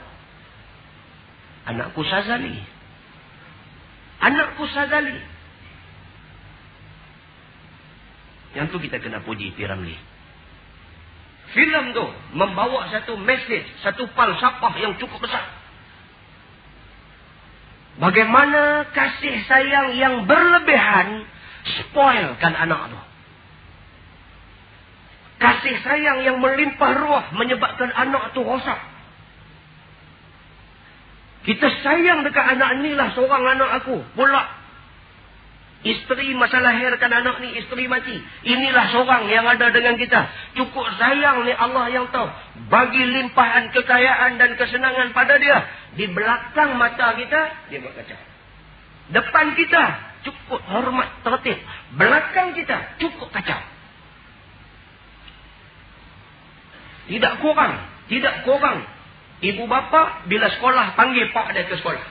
Anakku Sazali. Anakku Sazali. Yang tu kita kena puji Piramli. Filem tu membawa satu message, satu falsafah yang cukup besar. Bagaimana kasih sayang yang berlebihan spoilkan anak tu. Kasih sayang yang melimpah ruah menyebabkan anak tu rosak. Kita sayang dekat anak ni lah seorang anak aku. Pula Isteri masa lahirkan anak ni, isteri mati. Inilah seorang yang ada dengan kita. Cukup sayang ni Allah yang tahu. Bagi limpahan kekayaan dan kesenangan pada dia. Di belakang mata kita, dia buat kacau. Depan kita, cukup hormat tertib. Belakang kita, cukup kacau. Tidak kurang. Tidak kurang. Ibu bapa bila sekolah panggil pak dia ke sekolah.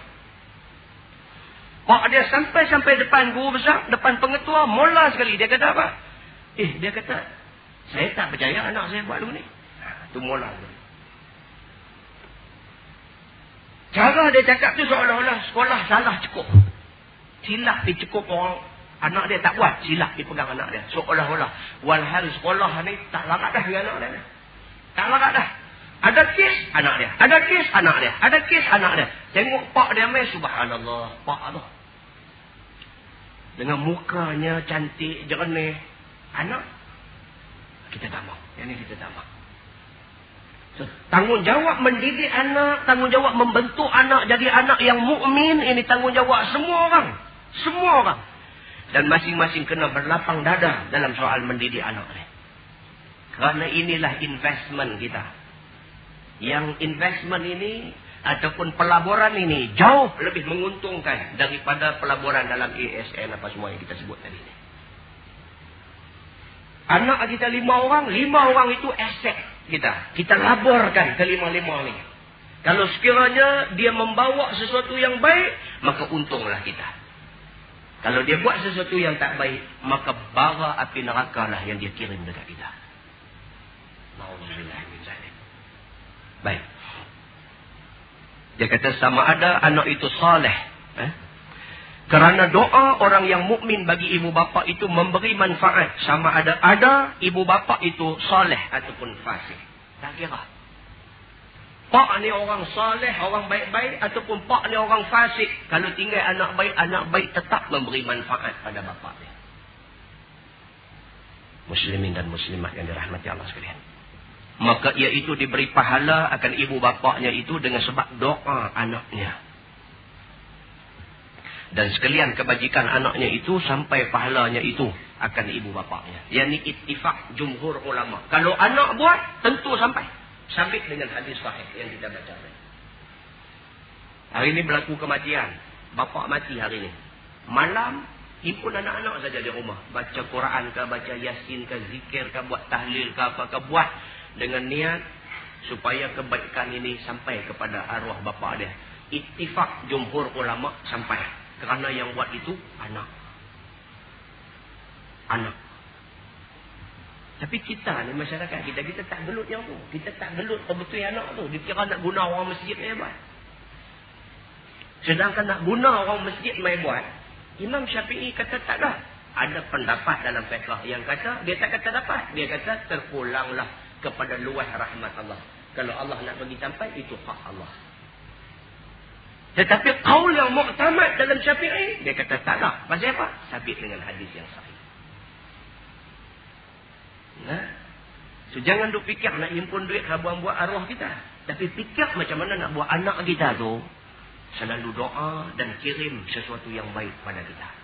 Pak dia sampai-sampai depan guru besar, depan pengetua, mula sekali. Dia kata apa? Eh, dia kata, saya tak percaya anak saya buat dulu ni. Ha, mula sekali. Cara dia cakap tu seolah-olah sekolah salah cukup. Silap cukup orang. Anak dia tak buat. Silap pegang anak dia. Seolah-olah. Walhal sekolah ni tak larat dah dengan anak dia. Tak larat dah. Ada kes anak dia. Ada kes anak dia. Ada kes anak dia. Tengok pak dia main. Subhanallah. Pak tu. Dengan mukanya cantik, jernih. Anak, kita tak mahu. Yang ini kita tak mahu. So, tanggungjawab mendidik anak, tanggungjawab membentuk anak jadi anak yang mukmin ini tanggungjawab semua orang. Semua orang. Dan masing-masing kena berlapang dada dalam soal mendidik anak ini. Kerana inilah investment kita. Yang investment ini ataupun pelaburan ini jauh lebih menguntungkan daripada pelaburan dalam ASN apa semua yang kita sebut tadi. Anak kita lima orang, lima orang itu aset kita. Kita laborkan ke lima-lima ini. Kalau sekiranya dia membawa sesuatu yang baik, maka untunglah kita. Kalau dia buat sesuatu yang tak baik, maka bara api neraka lah yang dia kirim dekat kita. Baik. Dia kata sama ada anak itu saleh. Eh? Kerana doa orang yang mukmin bagi ibu bapa itu memberi manfaat. Sama ada ada ibu bapa itu saleh ataupun fasik. Tak kira. Pak ni orang saleh, orang baik-baik ataupun pak ni orang fasik. Kalau tinggal anak baik, anak baik tetap memberi manfaat pada bapa dia. Muslimin dan muslimat yang dirahmati Allah sekalian maka ia itu diberi pahala akan ibu bapaknya itu dengan sebab doa anaknya. Dan sekalian kebajikan anaknya itu sampai pahalanya itu akan ibu bapaknya. Yang ini ittifak jumhur ulama. Kalau anak buat, tentu sampai. Sabit dengan hadis sahih yang kita baca. Hari ini berlaku kematian. Bapak mati hari ini. Malam, himpun anak-anak saja di rumah. Baca Quran ke, baca Yasin ke, zikir ke, buat tahlil ke, apa ke, buat dengan niat supaya kebaikan ini sampai kepada arwah bapa dia. Ittifak jumhur ulama sampai. Kerana yang buat itu anak. Anak. Tapi kita ni masyarakat kita, kita tak gelut yang tu. Kita tak gelut betul anak tu. Dikira nak guna orang masjid mai buat. Sedangkan nak guna orang masjid mai buat. Imam Syafi'i kata tak dah. Ada pendapat dalam fiqh yang kata, dia tak kata dapat. Dia kata terpulanglah kepada luas rahmat Allah. Kalau Allah nak bagi sampai, itu hak Allah. Tetapi kaul yang muktamad dalam syafi'i, dia kata tak lah. Pasal apa? Sabit dengan hadis yang sahih. Nah, so jangan duk fikir nak himpun duit habuan buat arwah kita. Tapi fikir macam mana nak buat anak kita tu selalu doa dan kirim sesuatu yang baik pada kita.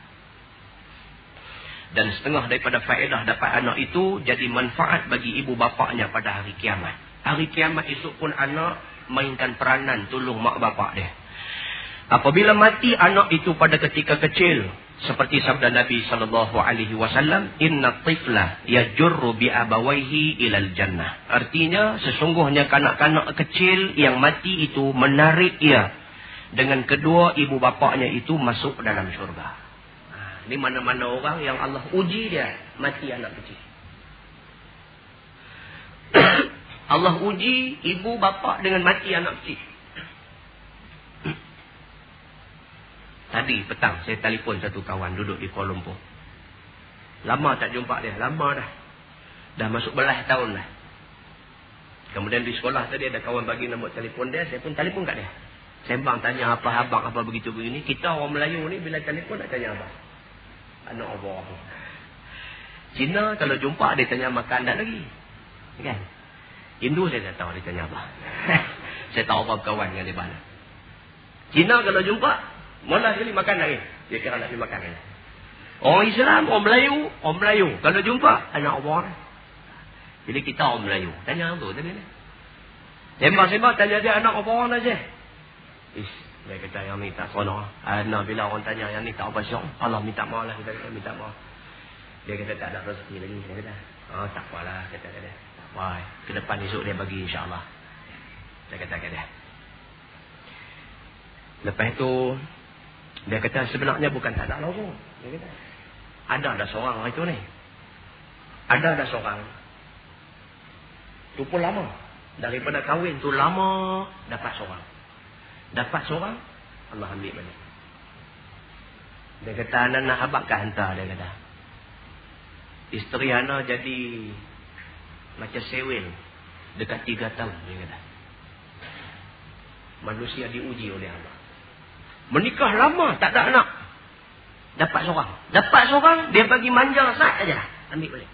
Dan setengah daripada faedah dapat anak itu jadi manfaat bagi ibu bapaknya pada hari kiamat. Hari kiamat esok pun anak mainkan peranan tolong mak bapak dia. Apabila mati anak itu pada ketika kecil, seperti sabda Nabi sallallahu alaihi wasallam, "Inna tifla yajurru bi abawayhi ilal jannah." Artinya sesungguhnya kanak-kanak kecil yang mati itu menarik ia dengan kedua ibu bapaknya itu masuk dalam syurga. Ini mana-mana orang yang Allah uji dia mati anak kecil. Allah uji ibu bapa dengan mati anak kecil. Tadi petang saya telefon satu kawan duduk di Kuala Lumpur. Lama tak jumpa dia. Lama dah. Dah masuk belah tahun lah. Kemudian di sekolah tadi ada kawan bagi nombor telefon dia. Saya pun telefon kat dia. Sembang tanya apa abang apa begitu begini. Kita orang Melayu ni bila telefon nak tanya apa? Anak apa? Cina kalau jumpa dia tanya makan tak lagi. Kan? Hindu saya tak tahu dia tanya apa. saya tahu apa kawan dengan dia mana. Cina kalau jumpa Mana sekali makan lagi. Dia kira nak pergi makan lagi. Orang Islam, orang Melayu, orang Melayu. Kalau jumpa, anak orang. Jadi kita orang Melayu. Tanya tu tadi ni. Sembah-sembah tanya dia anak apa orang saja. Dia kata yang ni tak seronok. Anak bila orang tanya yang ni tak apa syok. Allah minta maaf lah. Kita kata minta maaf. Dia kata tak ada rezeki lagi. Dia kata, oh tak apalah. Kata dia. Tak apa. Ke depan esok dia bagi insyaAllah. Dia kata kata. Lepas tu, dia kata sebenarnya bukan tak ada lorong. Dia kata. Ada ada seorang hari tu ni. Ada ada seorang. Tu pun lama. Daripada kahwin tu lama dapat seorang. Dapat seorang, Allah ambil balik. Dia kata anak nak abakkan hantar dia kata. Isteri anak jadi macam sewil dekat tiga tahun dia kata. Manusia diuji oleh Allah. Menikah lama, tak ada anak. Dapat seorang. Dapat seorang, dia bagi manja sat aja. Ambil balik.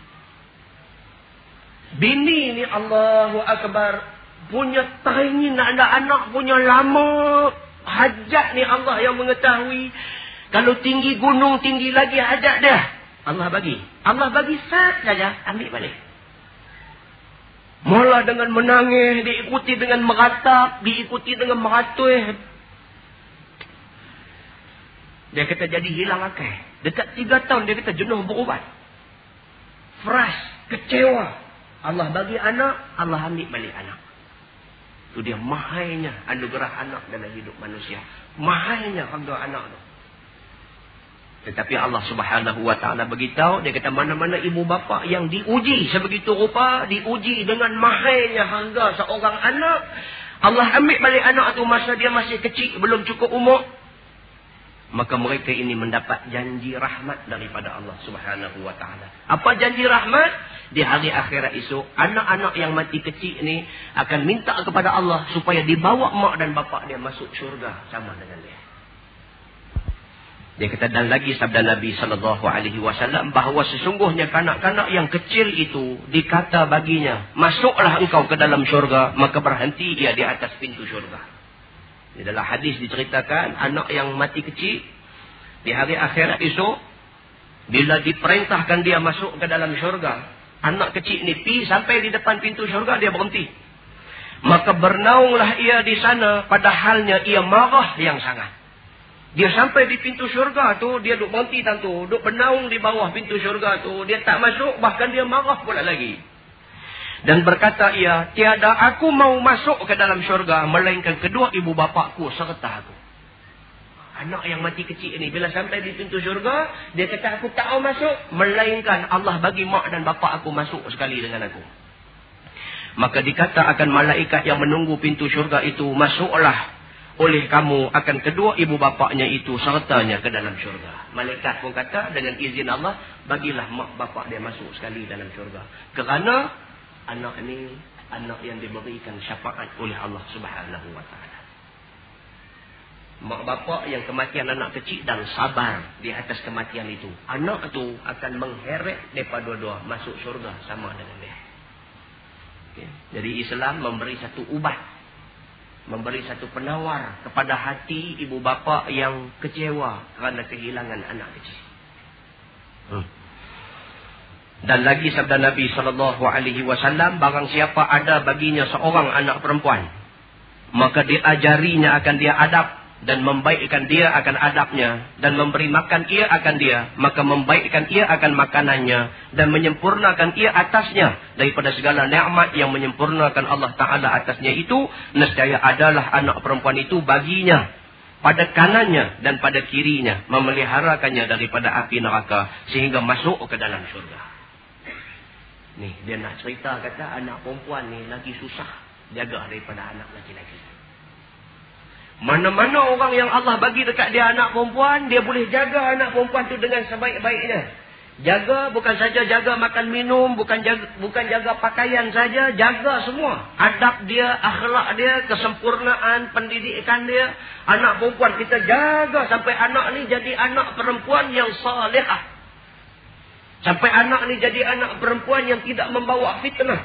Bini ni Allahu Akbar. Punya tanya nak ada anak punya lama. Hajat ni Allah yang mengetahui. Kalau tinggi gunung, tinggi lagi hajat dia. Allah bagi. Allah bagi sat saja. Ambil balik. Mula dengan menangis, diikuti dengan meratap, diikuti dengan meratuh, dia kata jadi hilang akal. Dekat tiga tahun dia kata jenuh berubat. Fresh, kecewa. Allah bagi anak, Allah ambil balik anak. Itu dia mahainya anugerah anak dalam hidup manusia. Mahainya harga anak tu. Tetapi Allah subhanahu wa ta'ala beritahu, dia kata mana-mana ibu bapa yang diuji sebegitu rupa, diuji dengan mahainya harga seorang anak. Allah ambil balik anak tu masa dia masih kecil, belum cukup umur maka mereka ini mendapat janji rahmat daripada Allah Subhanahu wa taala. Apa janji rahmat? Di hari akhirat esok, anak-anak yang mati kecil ini akan minta kepada Allah supaya dibawa mak dan bapa dia masuk syurga sama dengan dia. Dia kata dan lagi sabda Nabi sallallahu alaihi wasallam bahawa sesungguhnya kanak-kanak yang kecil itu dikata baginya, masuklah engkau ke dalam syurga, maka berhenti ia di atas pintu syurga. Di dalam hadis diceritakan anak yang mati kecil di hari akhirat esok bila diperintahkan dia masuk ke dalam syurga, anak kecil ni pi sampai di depan pintu syurga dia berhenti. Maka bernaunglah ia di sana padahalnya ia marah yang sangat. Dia sampai di pintu syurga tu, dia duduk berhenti tentu. Duduk bernaung di bawah pintu syurga tu. Dia tak masuk, bahkan dia marah pula lagi. Dan berkata ia, tiada aku mau masuk ke dalam syurga, melainkan kedua ibu bapakku serta aku. Anak yang mati kecil ini, bila sampai di pintu syurga, dia kata aku tak mau masuk, melainkan Allah bagi mak dan bapak aku masuk sekali dengan aku. Maka dikata akan malaikat yang menunggu pintu syurga itu, masuklah oleh kamu akan kedua ibu bapaknya itu sertanya ke dalam syurga. Malaikat pun kata dengan izin Allah, bagilah mak bapak dia masuk sekali dalam syurga. Kerana anak ini anak yang diberikan syafaat oleh Allah Subhanahu wa taala. Mak bapak yang kematian anak kecil dan sabar di atas kematian itu. Anak itu akan mengheret daripada dua-dua masuk syurga sama dengan dia. Okay. Jadi Islam memberi satu ubat memberi satu penawar kepada hati ibu bapa yang kecewa kerana kehilangan anak kecil. Hmm. Dan lagi sabda Nabi sallallahu alaihi wasallam barang siapa ada baginya seorang anak perempuan maka diajarinya akan dia adab dan membaikkan dia akan adabnya. Dan memberi makan ia akan dia maka membaikkan ia akan makanannya. Dan menyempurnakan ia atasnya daripada segala nikmat yang menyempurnakan Allah taala atasnya itu nescaya adalah anak perempuan itu baginya pada kanannya dan pada kirinya memeliharakannya daripada api neraka sehingga masuk ke dalam syurga ni dia nak cerita kata anak perempuan ni lagi susah jaga daripada anak laki-laki mana-mana orang yang Allah bagi dekat dia anak perempuan, dia boleh jaga anak perempuan tu dengan sebaik-baiknya. Jaga bukan saja jaga makan minum, bukan jaga, bukan jaga pakaian saja, jaga semua. Adab dia, akhlak dia, kesempurnaan pendidikan dia. Anak perempuan kita jaga sampai anak ni jadi anak perempuan yang salihah. Sampai anak ni jadi anak perempuan yang tidak membawa fitnah.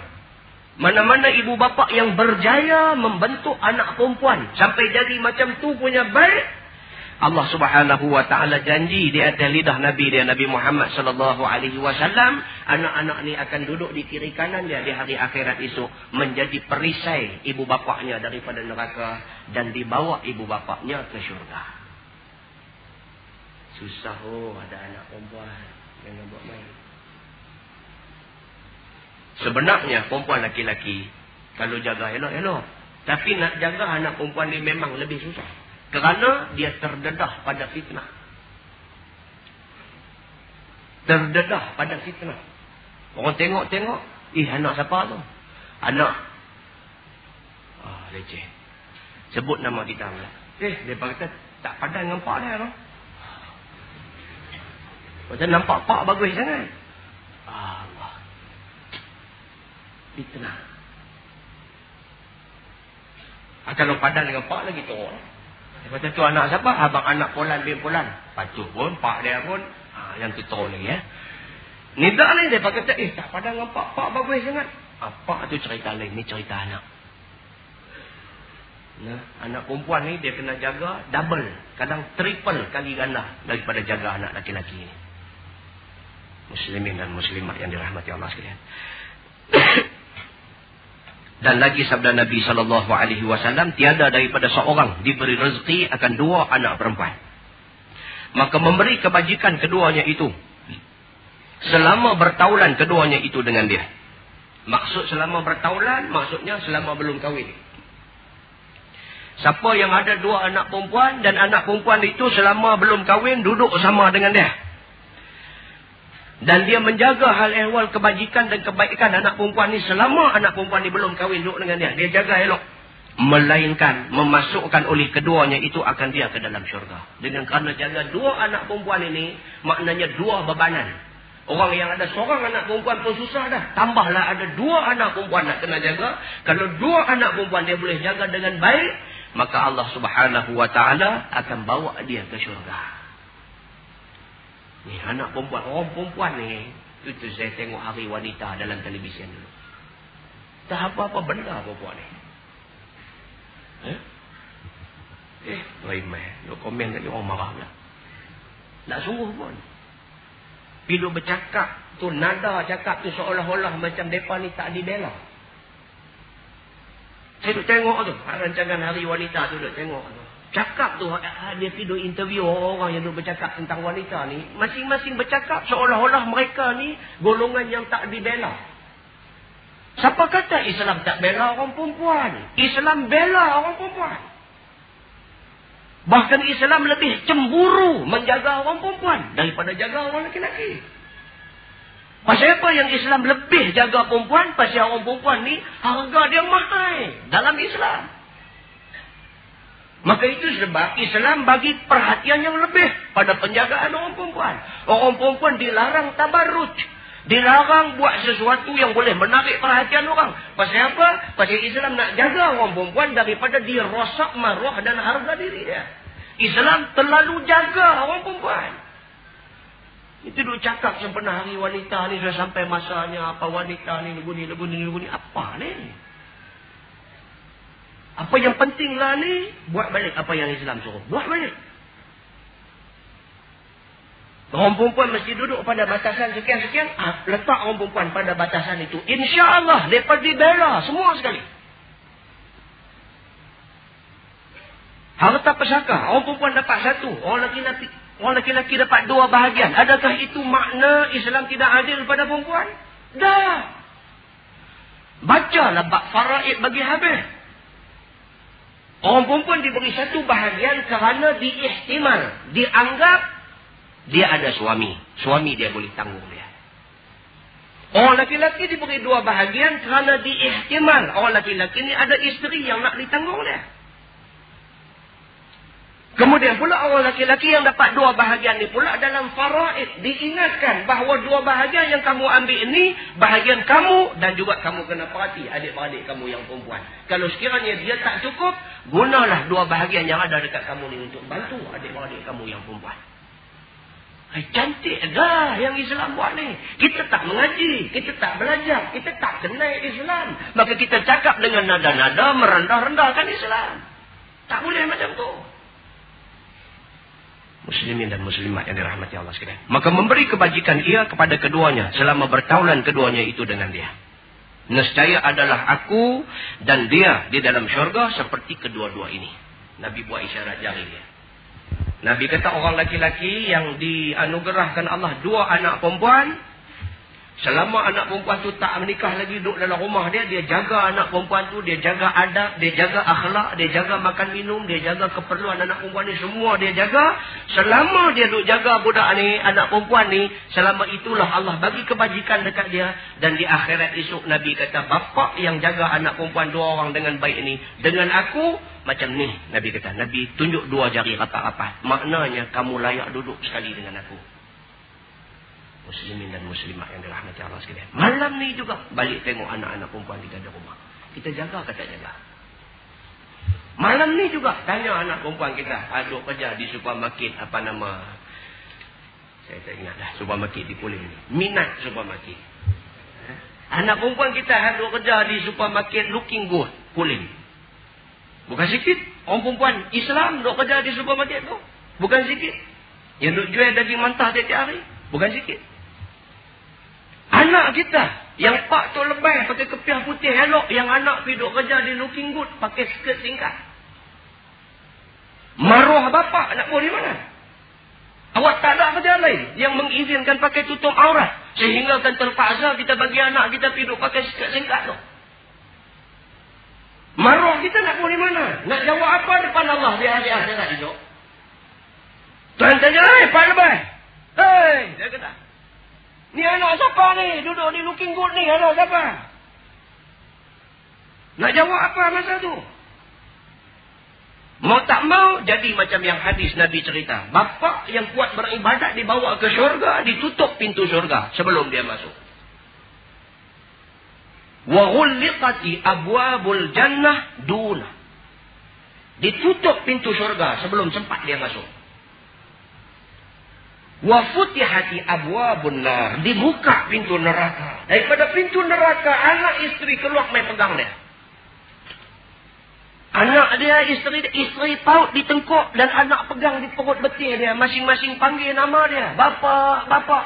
Mana-mana ibu bapa yang berjaya membentuk anak perempuan sampai jadi macam tu punya baik. Allah Subhanahu wa taala janji di atas lidah nabi dia Nabi Muhammad sallallahu alaihi wasallam, anak-anak ni akan duduk di kiri kanan dia di hari akhirat esok menjadi perisai ibu bapaknya daripada neraka dan dibawa ibu bapaknya ke syurga. Susah oh ada anak perempuan yang buat main. Sebenarnya perempuan laki-laki kalau jaga elok-elok. Tapi nak jaga anak perempuan ni memang lebih susah. Kerana dia terdedah pada fitnah. Terdedah pada fitnah. Orang tengok-tengok. Ih anak siapa tu? Anak. Ah oh, leceh. Sebut nama kita pula. Eh dia kata tak padan dengan pak dia tu. Macam nampak pak bagus sangat. fitnah. Ha, kalau padan dengan pak lagi teruk. Dia kata tu anak siapa? Abang anak polan bin polan. Patuh pun, pak dia pun. Ha, yang tu teruk lagi. Nidak ni dia kata, eh tak padan dengan pak. Pak bagus sangat. Ha, pak tu cerita lain. Ni cerita anak. Nah, anak perempuan ni dia kena jaga double. Kadang triple kali ganda daripada jaga anak laki-laki ni. Muslimin dan muslimat yang dirahmati Allah sekalian. Dan lagi sabda Nabi sallallahu alaihi wasallam tiada daripada seorang diberi rezeki akan dua anak perempuan. Maka memberi kebajikan keduanya itu selama bertaulan keduanya itu dengan dia. Maksud selama bertaulan maksudnya selama belum kahwin. Siapa yang ada dua anak perempuan dan anak perempuan itu selama belum kahwin duduk sama dengan dia. Dan dia menjaga hal ehwal kebajikan dan kebaikan anak perempuan ni selama anak perempuan ni belum kahwin duduk dengan dia. Dia jaga elok. Melainkan memasukkan oleh keduanya itu akan dia ke dalam syurga. Dengan kerana jaga dua anak perempuan ini maknanya dua bebanan. Orang yang ada seorang anak perempuan pun susah dah. Tambahlah ada dua anak perempuan nak kena jaga. Kalau dua anak perempuan dia boleh jaga dengan baik. Maka Allah subhanahu wa ta'ala akan bawa dia ke syurga. Ni anak perempuan, orang perempuan ni. Itu saya tengok hari wanita dalam televisyen dulu. Tak apa-apa benda perempuan ni. Eh? Eh, Raimah. Lu komen tadi orang marah pula. Tak sungguh pun. Bila bercakap, tu nada cakap tu seolah-olah macam mereka ni tak dibela. Saya duduk tengok tu. Rancangan hari wanita tu duduk tengok tu cakap tu dia tidur interview orang yang duk bercakap tentang wanita ni masing-masing bercakap seolah-olah mereka ni golongan yang tak dibela. Siapa kata Islam tak bela orang perempuan? Islam bela orang perempuan. Bahkan Islam lebih cemburu menjaga orang perempuan daripada jaga orang lelaki-lelaki. Pasal apa yang Islam lebih jaga perempuan? Pasal orang perempuan ni harga dia mahal dalam Islam Maka itu sebab Islam bagi perhatian yang lebih pada penjagaan orang perempuan. Orang perempuan dilarang tabarruj. Dilarang buat sesuatu yang boleh menarik perhatian orang. Pasal apa? Pasal Islam nak jaga orang perempuan daripada dirosak maruah dan harga diri dia. Islam terlalu jaga orang perempuan. Itu duk cakap sempena hari wanita ni sudah sampai masanya apa wanita ni lebu ni lebu ni lebu ni apa ni? Apa yang pentinglah ni buat balik apa yang Islam suruh. Buat balik. Orang perempuan mesti duduk pada batasan sekian-sekian. Ah, letak orang perempuan pada batasan itu. Insya Allah mereka dibela semua sekali. Harta pesaka. Orang perempuan dapat satu. Orang lelaki orang lelaki dapat dua bahagian. Adakah itu makna Islam tidak adil pada perempuan? Dah. Bacalah bak faraid bagi habis. Orang perempuan diberi satu bahagian kerana diihtimal. Dianggap dia ada suami. Suami dia boleh tanggung dia. Orang laki-laki diberi dua bahagian kerana diihtimal. Orang laki-laki ni ada isteri yang nak ditanggung dia. Kemudian pula orang laki-laki yang dapat dua bahagian ni pula dalam faraid. Diingatkan bahawa dua bahagian yang kamu ambil ini, bahagian kamu dan juga kamu kena perhati adik-adik kamu yang perempuan. Kalau sekiranya dia tak cukup, gunalah dua bahagian yang ada dekat kamu ni untuk bantu adik-adik kamu yang perempuan. Ay, cantik dah yang Islam buat ni. Kita tak mengaji. Kita tak belajar. Kita tak kenal Islam. Maka kita cakap dengan nada-nada merendah-rendahkan Islam. Tak boleh macam tu. Muslimin dan muslimat yang dirahmati Allah sekalian. Maka memberi kebajikan ia kepada keduanya. Selama bertaulan keduanya itu dengan dia. Nescaya adalah aku dan dia di dalam syurga seperti kedua-dua ini. Nabi buat isyarat jari dia. Nabi kata orang laki-laki yang dianugerahkan Allah dua anak perempuan. Selama anak perempuan tu tak menikah lagi duduk dalam rumah dia. Dia jaga anak perempuan tu. Dia jaga adab. Dia jaga akhlak. Dia jaga makan minum. Dia jaga keperluan anak perempuan ni. Semua dia jaga. Selama dia duduk jaga budak ni. Anak perempuan ni. Selama itulah Allah bagi kebajikan dekat dia. Dan di akhirat esok Nabi kata. Bapak yang jaga anak perempuan dua orang dengan baik ni. Dengan aku. Macam ni Nabi kata. Nabi tunjuk dua jari rapat-rapat. Maknanya kamu layak duduk sekali dengan aku. Muslimin dan muslimat yang dirahmati Allah sekalian. Malam ni juga balik tengok anak-anak perempuan di dalam rumah. Kita jaga kata jaga. Malam ni juga tanya anak perempuan kita. Aduk kerja di supermarket apa nama. Saya tak ingat dah supermarket di Pulim ni. Minat supermarket. Anak perempuan kita aduk kerja di supermarket looking good. Pulim. Bukan sikit. Orang perempuan Islam duk kerja di supermarket tu. Bukan sikit. Yang duk jual daging mantah tiap-tiap hari. Bukan sikit. Anak kita. Yang pak tu lebih pakai kepiah putih elok. Yang anak pergi duk kerja di looking good. Pakai skirt singkat. Maruah bapak nak di mana? Awak tak ada kerja lain yang mengizinkan pakai tutup aurat. Sehingga kan terpaksa kita bagi anak kita pergi duk pakai skirt singkat tu. Maruah kita nak di mana? Nak jawab apa depan Allah di hari akhirat itu? Tuhan tanya, hei, Pak Lebay. Hei, dia kata. Ni anak siapa ni? Duduk di looking good ni, anak siapa? Nak jawab apa masa tu? Mau tak mau, jadi macam yang hadis Nabi cerita. Bapa yang kuat beribadat dibawa ke syurga, ditutup pintu syurga sebelum dia masuk. Wa ghulliqati abwabul jannah duna. Ditutup pintu syurga sebelum sempat dia masuk. Wa futihati abwabun nar. Dibuka pintu neraka. Daripada pintu neraka, anak isteri keluar main pegang dia. Anak dia, isteri dia, isteri paut di tengkuk dan anak pegang di perut betir dia. Masing-masing panggil nama dia. Bapa, bapa.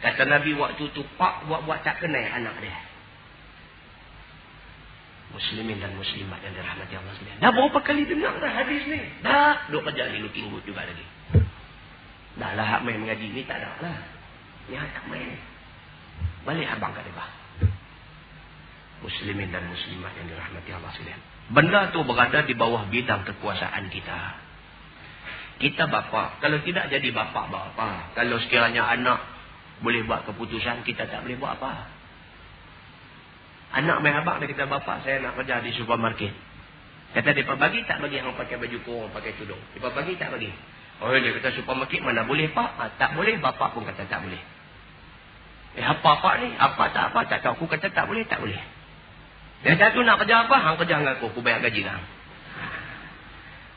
Kata Nabi waktu tu pak buat-buat tak kenal anak dia. Muslimin dan muslimat yang dirahmati Allah sekalian. Dah berapa kali dengar dah hadis ni? Dah. Duk kerja ni looking good juga lagi. Dah lah hak main mengaji ni tak ada lah. Ni hak main. Balik abang kat dia. Muslimin dan muslimat yang dirahmati Allah sekalian. Benda tu berada di bawah bidang kekuasaan kita. Kita bapa. Kalau tidak jadi bapa bapa. Kalau sekiranya anak boleh buat keputusan, kita tak boleh buat apa. Anak main abang dia kata, bapak saya nak kerja di supermarket. Kata mereka bagi tak bagi yang pakai baju kurung, pakai tudung. Mereka bagi tak bagi. Oh dia kata supermarket mana boleh pak? Ah, tak boleh, bapa pun kata tak boleh. Eh apa-apa ni? Apa tak apa? Tak tahu. Aku kata tak boleh, tak boleh. Dia kata tu nak kerja apa? Hang kerja dengan aku. Aku bayar gaji lah.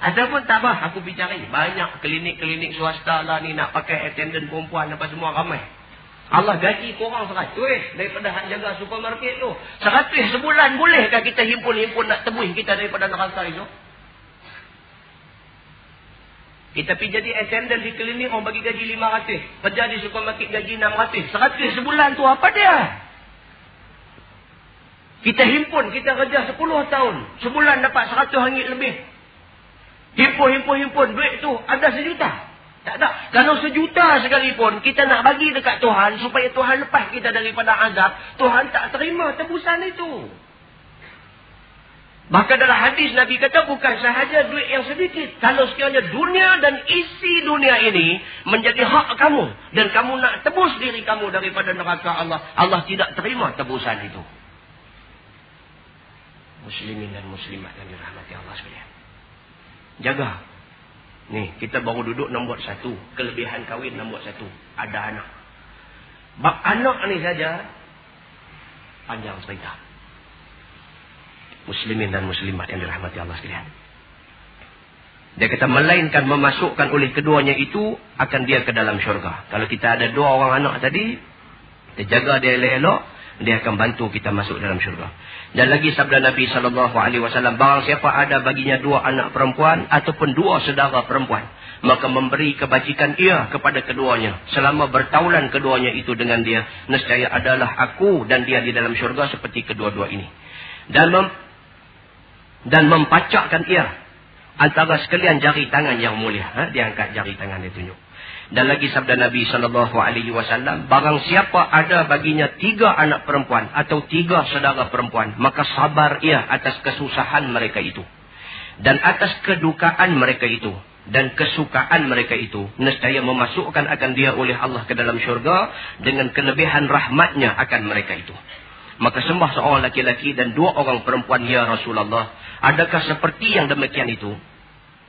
Ataupun tak apa, aku cari. Banyak klinik-klinik swasta lah ni nak pakai attendant perempuan apa semua ramai. Allah gaji korang seratus daripada hak jaga supermarket tu. Seratus sebulan bolehkah kita himpun-himpun nak tebus kita daripada neraka itu? Kita pergi jadi attendant di klinik orang bagi gaji lima ratus. Kerja di supermarket gaji enam ratus. Seratus sebulan tu apa dia? Kita himpun, kita kerja sepuluh tahun. Sebulan dapat seratus ringgit lebih. Himpun-himpun-himpun duit tu ada sejuta. Tak ada. Kalau sejuta sekalipun kita nak bagi dekat Tuhan supaya Tuhan lepas kita daripada azab, Tuhan tak terima tebusan itu. Bahkan dalam hadis Nabi kata bukan sahaja duit yang sedikit. Kalau sekiranya dunia dan isi dunia ini menjadi hak kamu. Dan kamu nak tebus diri kamu daripada neraka Allah. Allah tidak terima tebusan itu. Muslimin dan muslimat yang dirahmati Allah sekalian. Jaga Ni, kita baru duduk nombor satu. Kelebihan kahwin nombor satu. Ada anak. Bab anak ni saja, panjang cerita. Muslimin dan muslimat yang dirahmati Allah sekalian. Dia kata, melainkan memasukkan oleh keduanya itu, akan dia ke dalam syurga. Kalau kita ada dua orang anak tadi, kita jaga dia elok-elok, dia akan bantu kita masuk dalam syurga. Dan lagi sabda Nabi sallallahu alaihi wasallam, barang siapa ada baginya dua anak perempuan ataupun dua saudara perempuan, maka memberi kebajikan ia kepada keduanya selama bertaulan keduanya itu dengan dia, nescaya adalah aku dan dia di dalam syurga seperti kedua-dua ini. Dan dan mempacakkan ia antara sekalian jari tangan yang mulia. Ha? Dia angkat jari tangan dia tunjuk. Dan lagi sabda Nabi sallallahu alaihi wasallam, barang siapa ada baginya tiga anak perempuan atau tiga saudara perempuan, maka sabar ia atas kesusahan mereka itu. Dan atas kedukaan mereka itu dan kesukaan mereka itu nescaya memasukkan akan dia oleh Allah ke dalam syurga dengan kelebihan rahmatnya akan mereka itu. Maka sembah seorang laki-laki dan dua orang perempuan ya Rasulullah. Adakah seperti yang demikian itu?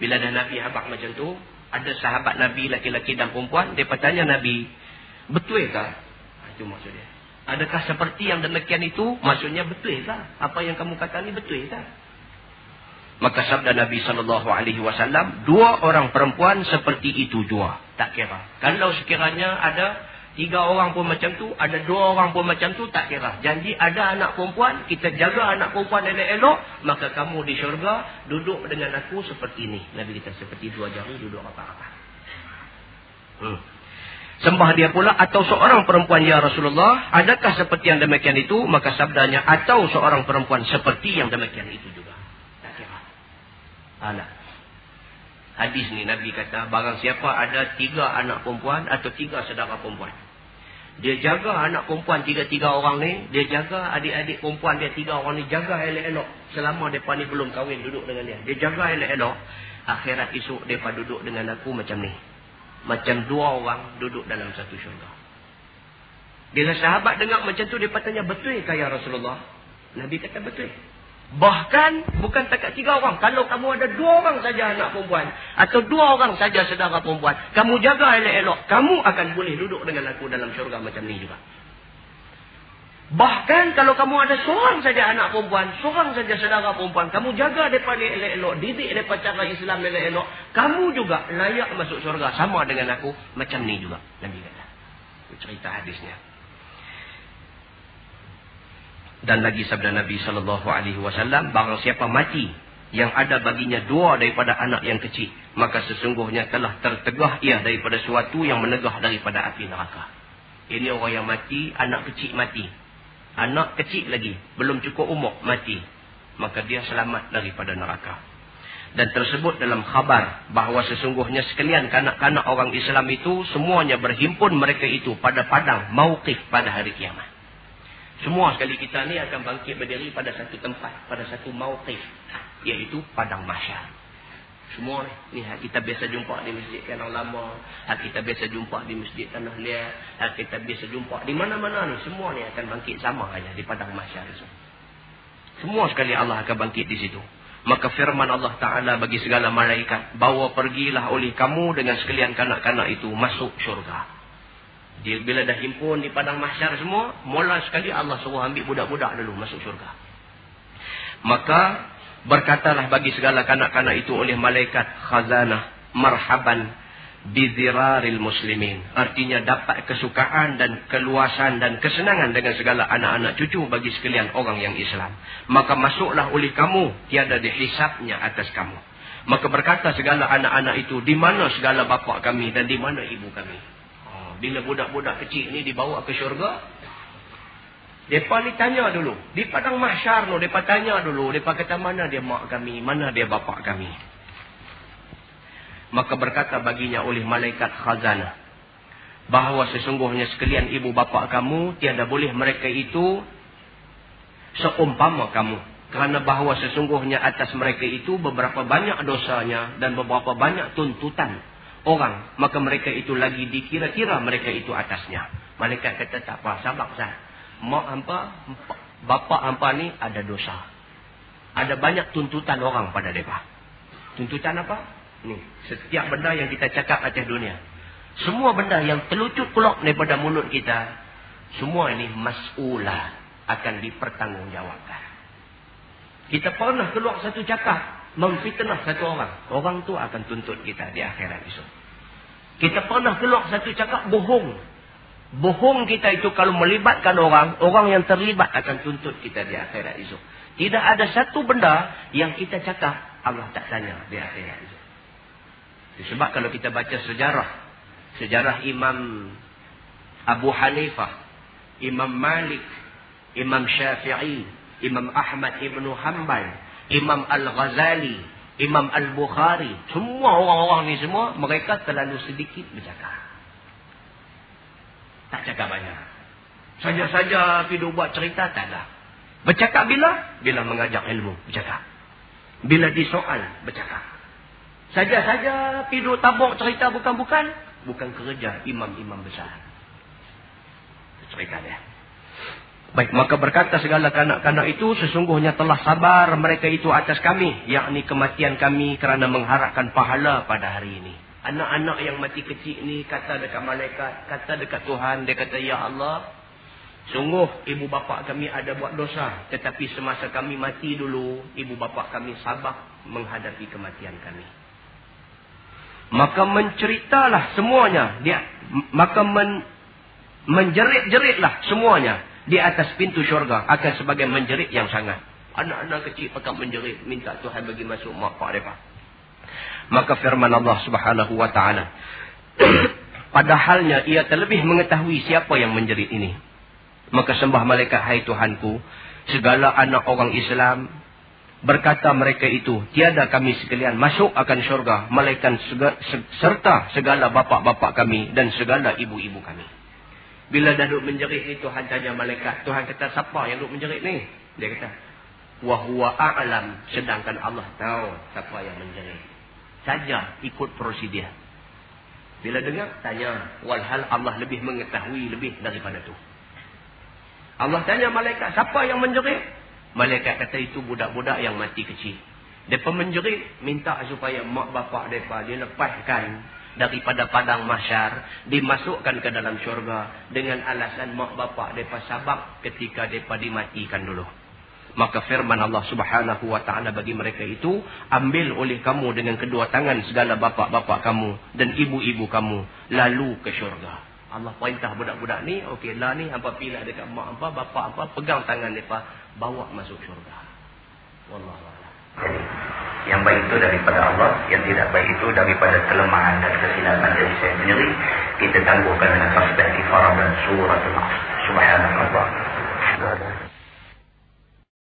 Bila dah Nabi habak macam tu, ada sahabat Nabi laki-laki dan perempuan, dia bertanya Nabi, betul ke? Itu maksudnya. Adakah seperti yang demikian itu? Maksudnya betul ke? Apa yang kamu kata ni betul ke? Maka sabda Nabi wasallam, dua orang perempuan seperti itu jua. Tak kira. Kalau sekiranya ada Tiga orang pun macam tu, ada dua orang pun macam tu, tak kira. Janji ada anak perempuan, kita jaga anak perempuan elok-elok, maka kamu di syurga duduk dengan aku seperti ini. Nabi kita seperti dua jari duduk apa-apa. Hmm. Sembah dia pula, atau seorang perempuan ya Rasulullah, adakah seperti yang demikian itu? Maka sabdanya, atau seorang perempuan seperti yang demikian itu juga. Tak kira. Alah. Hadis ni Nabi kata, barang siapa ada tiga anak perempuan atau tiga saudara perempuan. Dia jaga anak perempuan tiga-tiga orang ni. Dia jaga adik-adik perempuan dia tiga orang ni. Jaga elok-elok. Selama mereka ni belum kahwin duduk dengan dia. Dia jaga elok-elok. Akhirat esok mereka duduk dengan aku macam ni. Macam dua orang duduk dalam satu syurga. Bila sahabat dengar macam tu, dia tanya, betul ke ya Rasulullah? Nabi kata betul. Bahkan bukan takat tiga orang. Kalau kamu ada dua orang saja anak perempuan. Atau dua orang saja saudara perempuan. Kamu jaga elok-elok. Kamu akan boleh duduk dengan aku dalam syurga macam ni juga. Bahkan kalau kamu ada seorang saja anak perempuan. Seorang saja saudara perempuan. Kamu jaga mereka elok-elok. Didik mereka cara Islam elok-elok. Kamu juga layak masuk syurga. Sama dengan aku. Macam ni juga. Nabi kata. Cerita hadisnya. Dan lagi sabda Nabi sallallahu alaihi wasallam, barang siapa mati yang ada baginya dua daripada anak yang kecil, maka sesungguhnya telah tertegah ia daripada suatu yang menegah daripada api neraka. Ini orang yang mati, anak kecil mati. Anak kecil lagi, belum cukup umur mati. Maka dia selamat daripada neraka. Dan tersebut dalam khabar bahawa sesungguhnya sekalian kanak-kanak orang Islam itu semuanya berhimpun mereka itu pada padang mauqif pada hari kiamat. Semua sekali kita ni akan bangkit berdiri pada satu tempat, pada satu mauqif, iaitu padang mahsyar. Semua ni, ni kita biasa jumpa di masjid Kanang Lama, hak kita biasa jumpa di masjid Tanah Liat, hak kita biasa jumpa di mana-mana ni, semua ni akan bangkit sama saja di padang mahsyar itu. Semua sekali Allah akan bangkit di situ. Maka firman Allah Ta'ala bagi segala malaikat. Bawa pergilah oleh kamu dengan sekalian kanak-kanak itu masuk syurga. Dia bila dah himpun di padang mahsyar semua. Mula sekali Allah suruh ambil budak-budak dulu masuk syurga. Maka berkatalah bagi segala kanak-kanak itu oleh malaikat khazanah. Marhaban biziraril muslimin. Artinya dapat kesukaan dan keluasan dan kesenangan dengan segala anak-anak cucu bagi sekalian orang yang Islam. Maka masuklah oleh kamu, tiada dihisapnya atas kamu. Maka berkata segala anak-anak itu, di mana segala bapa kami dan di mana ibu kami. Bila budak-budak kecil ni dibawa ke syurga, mereka ni tanya dulu. Di padang mahsyar tu, mereka tanya dulu. Mereka kata mana dia mak kami, mana dia bapa kami. Maka berkata baginya oleh malaikat khazanah. Bahawa sesungguhnya sekalian ibu bapa kamu. Tiada boleh mereka itu. Seumpama kamu. Kerana bahawa sesungguhnya atas mereka itu. Beberapa banyak dosanya. Dan beberapa banyak tuntutan orang. Maka mereka itu lagi dikira-kira mereka itu atasnya. Malaikat kata tak apa. Sabar sah. Mak hampa. Bapa hampa ni ada dosa. Ada banyak tuntutan orang pada mereka. Tuntutan apa? Ni, setiap benda yang kita cakap atas dunia. Semua benda yang terlucut keluar daripada mulut kita. Semua ini mas'ulah akan dipertanggungjawabkan. Kita pernah keluar satu cakap. Memfitnah satu orang. Orang tu akan tuntut kita di akhirat itu. Kita pernah keluar satu cakap bohong. Bohong kita itu kalau melibatkan orang. Orang yang terlibat akan tuntut kita di akhirat itu. Tidak ada satu benda yang kita cakap. Allah tak tanya di akhirat itu. Sebab kalau kita baca sejarah. Sejarah Imam Abu Hanifah. Imam Malik. Imam Syafi'i. Imam Ahmad Ibn Hanbal. Imam Al-Ghazali. Imam Al-Bukhari. Semua orang-orang ni semua. Mereka terlalu sedikit bercakap. Tak cakap banyak. Saja-saja pergi buat cerita tak ada. Bercakap bila? Bila mengajak ilmu. Bercakap. Bila disoal. Bercakap. Saja-saja pidu tabuk cerita bukan-bukan. Bukan kerja imam-imam besar. Cerita dia. Baik, maka berkata segala kanak-kanak itu sesungguhnya telah sabar mereka itu atas kami. Yakni kematian kami kerana mengharapkan pahala pada hari ini. Anak-anak yang mati kecil ni kata dekat malaikat, kata dekat Tuhan, dia kata, Ya Allah, sungguh ibu bapa kami ada buat dosa. Tetapi semasa kami mati dulu, ibu bapa kami sabar menghadapi kematian kami maka menceritalah semuanya dia maka men, menjerit-jeritlah semuanya di atas pintu syurga akan sebagai menjerit yang sangat. Anak-anak kecil akan menjerit minta Tuhan bagi masuk mak pak mereka. Maka firman Allah subhanahu wa ta'ala padahalnya ia terlebih mengetahui siapa yang menjerit ini. Maka sembah malaikat hai Tuhanku segala anak orang Islam Berkata mereka itu, tiada kami sekalian masuk akan syurga, malaikat serta segala bapa-bapa kami dan segala ibu-ibu kami. Bila dah duduk menjerit ni, Tuhan tanya malaikat. Tuhan kata, siapa yang duduk menjerit ni? Dia kata, Wahuwa a'lam. Sedangkan Allah tahu siapa yang menjerit. Saja ikut prosedur. Bila dengar, tanya. Walhal Allah lebih mengetahui lebih daripada tu. Allah tanya malaikat, siapa yang menjerit? Malaikat kata itu budak-budak yang mati kecil. Mereka menjerit minta supaya mak bapak mereka dilepaskan daripada padang masyar. Dimasukkan ke dalam syurga dengan alasan mak bapak mereka sabab ketika mereka dimatikan dulu. Maka firman Allah subhanahu wa ta'ala bagi mereka itu. Ambil oleh kamu dengan kedua tangan segala bapak-bapak kamu dan ibu-ibu kamu. Lalu ke syurga. Allah perintah budak-budak ni, okey lah ni, apa pilih dekat mak apa, bapak apa, pegang tangan mereka, bawa masuk syurga. Wallahualam. Yang baik itu daripada Allah, yang tidak baik itu daripada kelemahan dan kesilapan dari saya sendiri, kita tangguhkan dengan perspektif Arab dan surat Al-Asr. Subhanallah.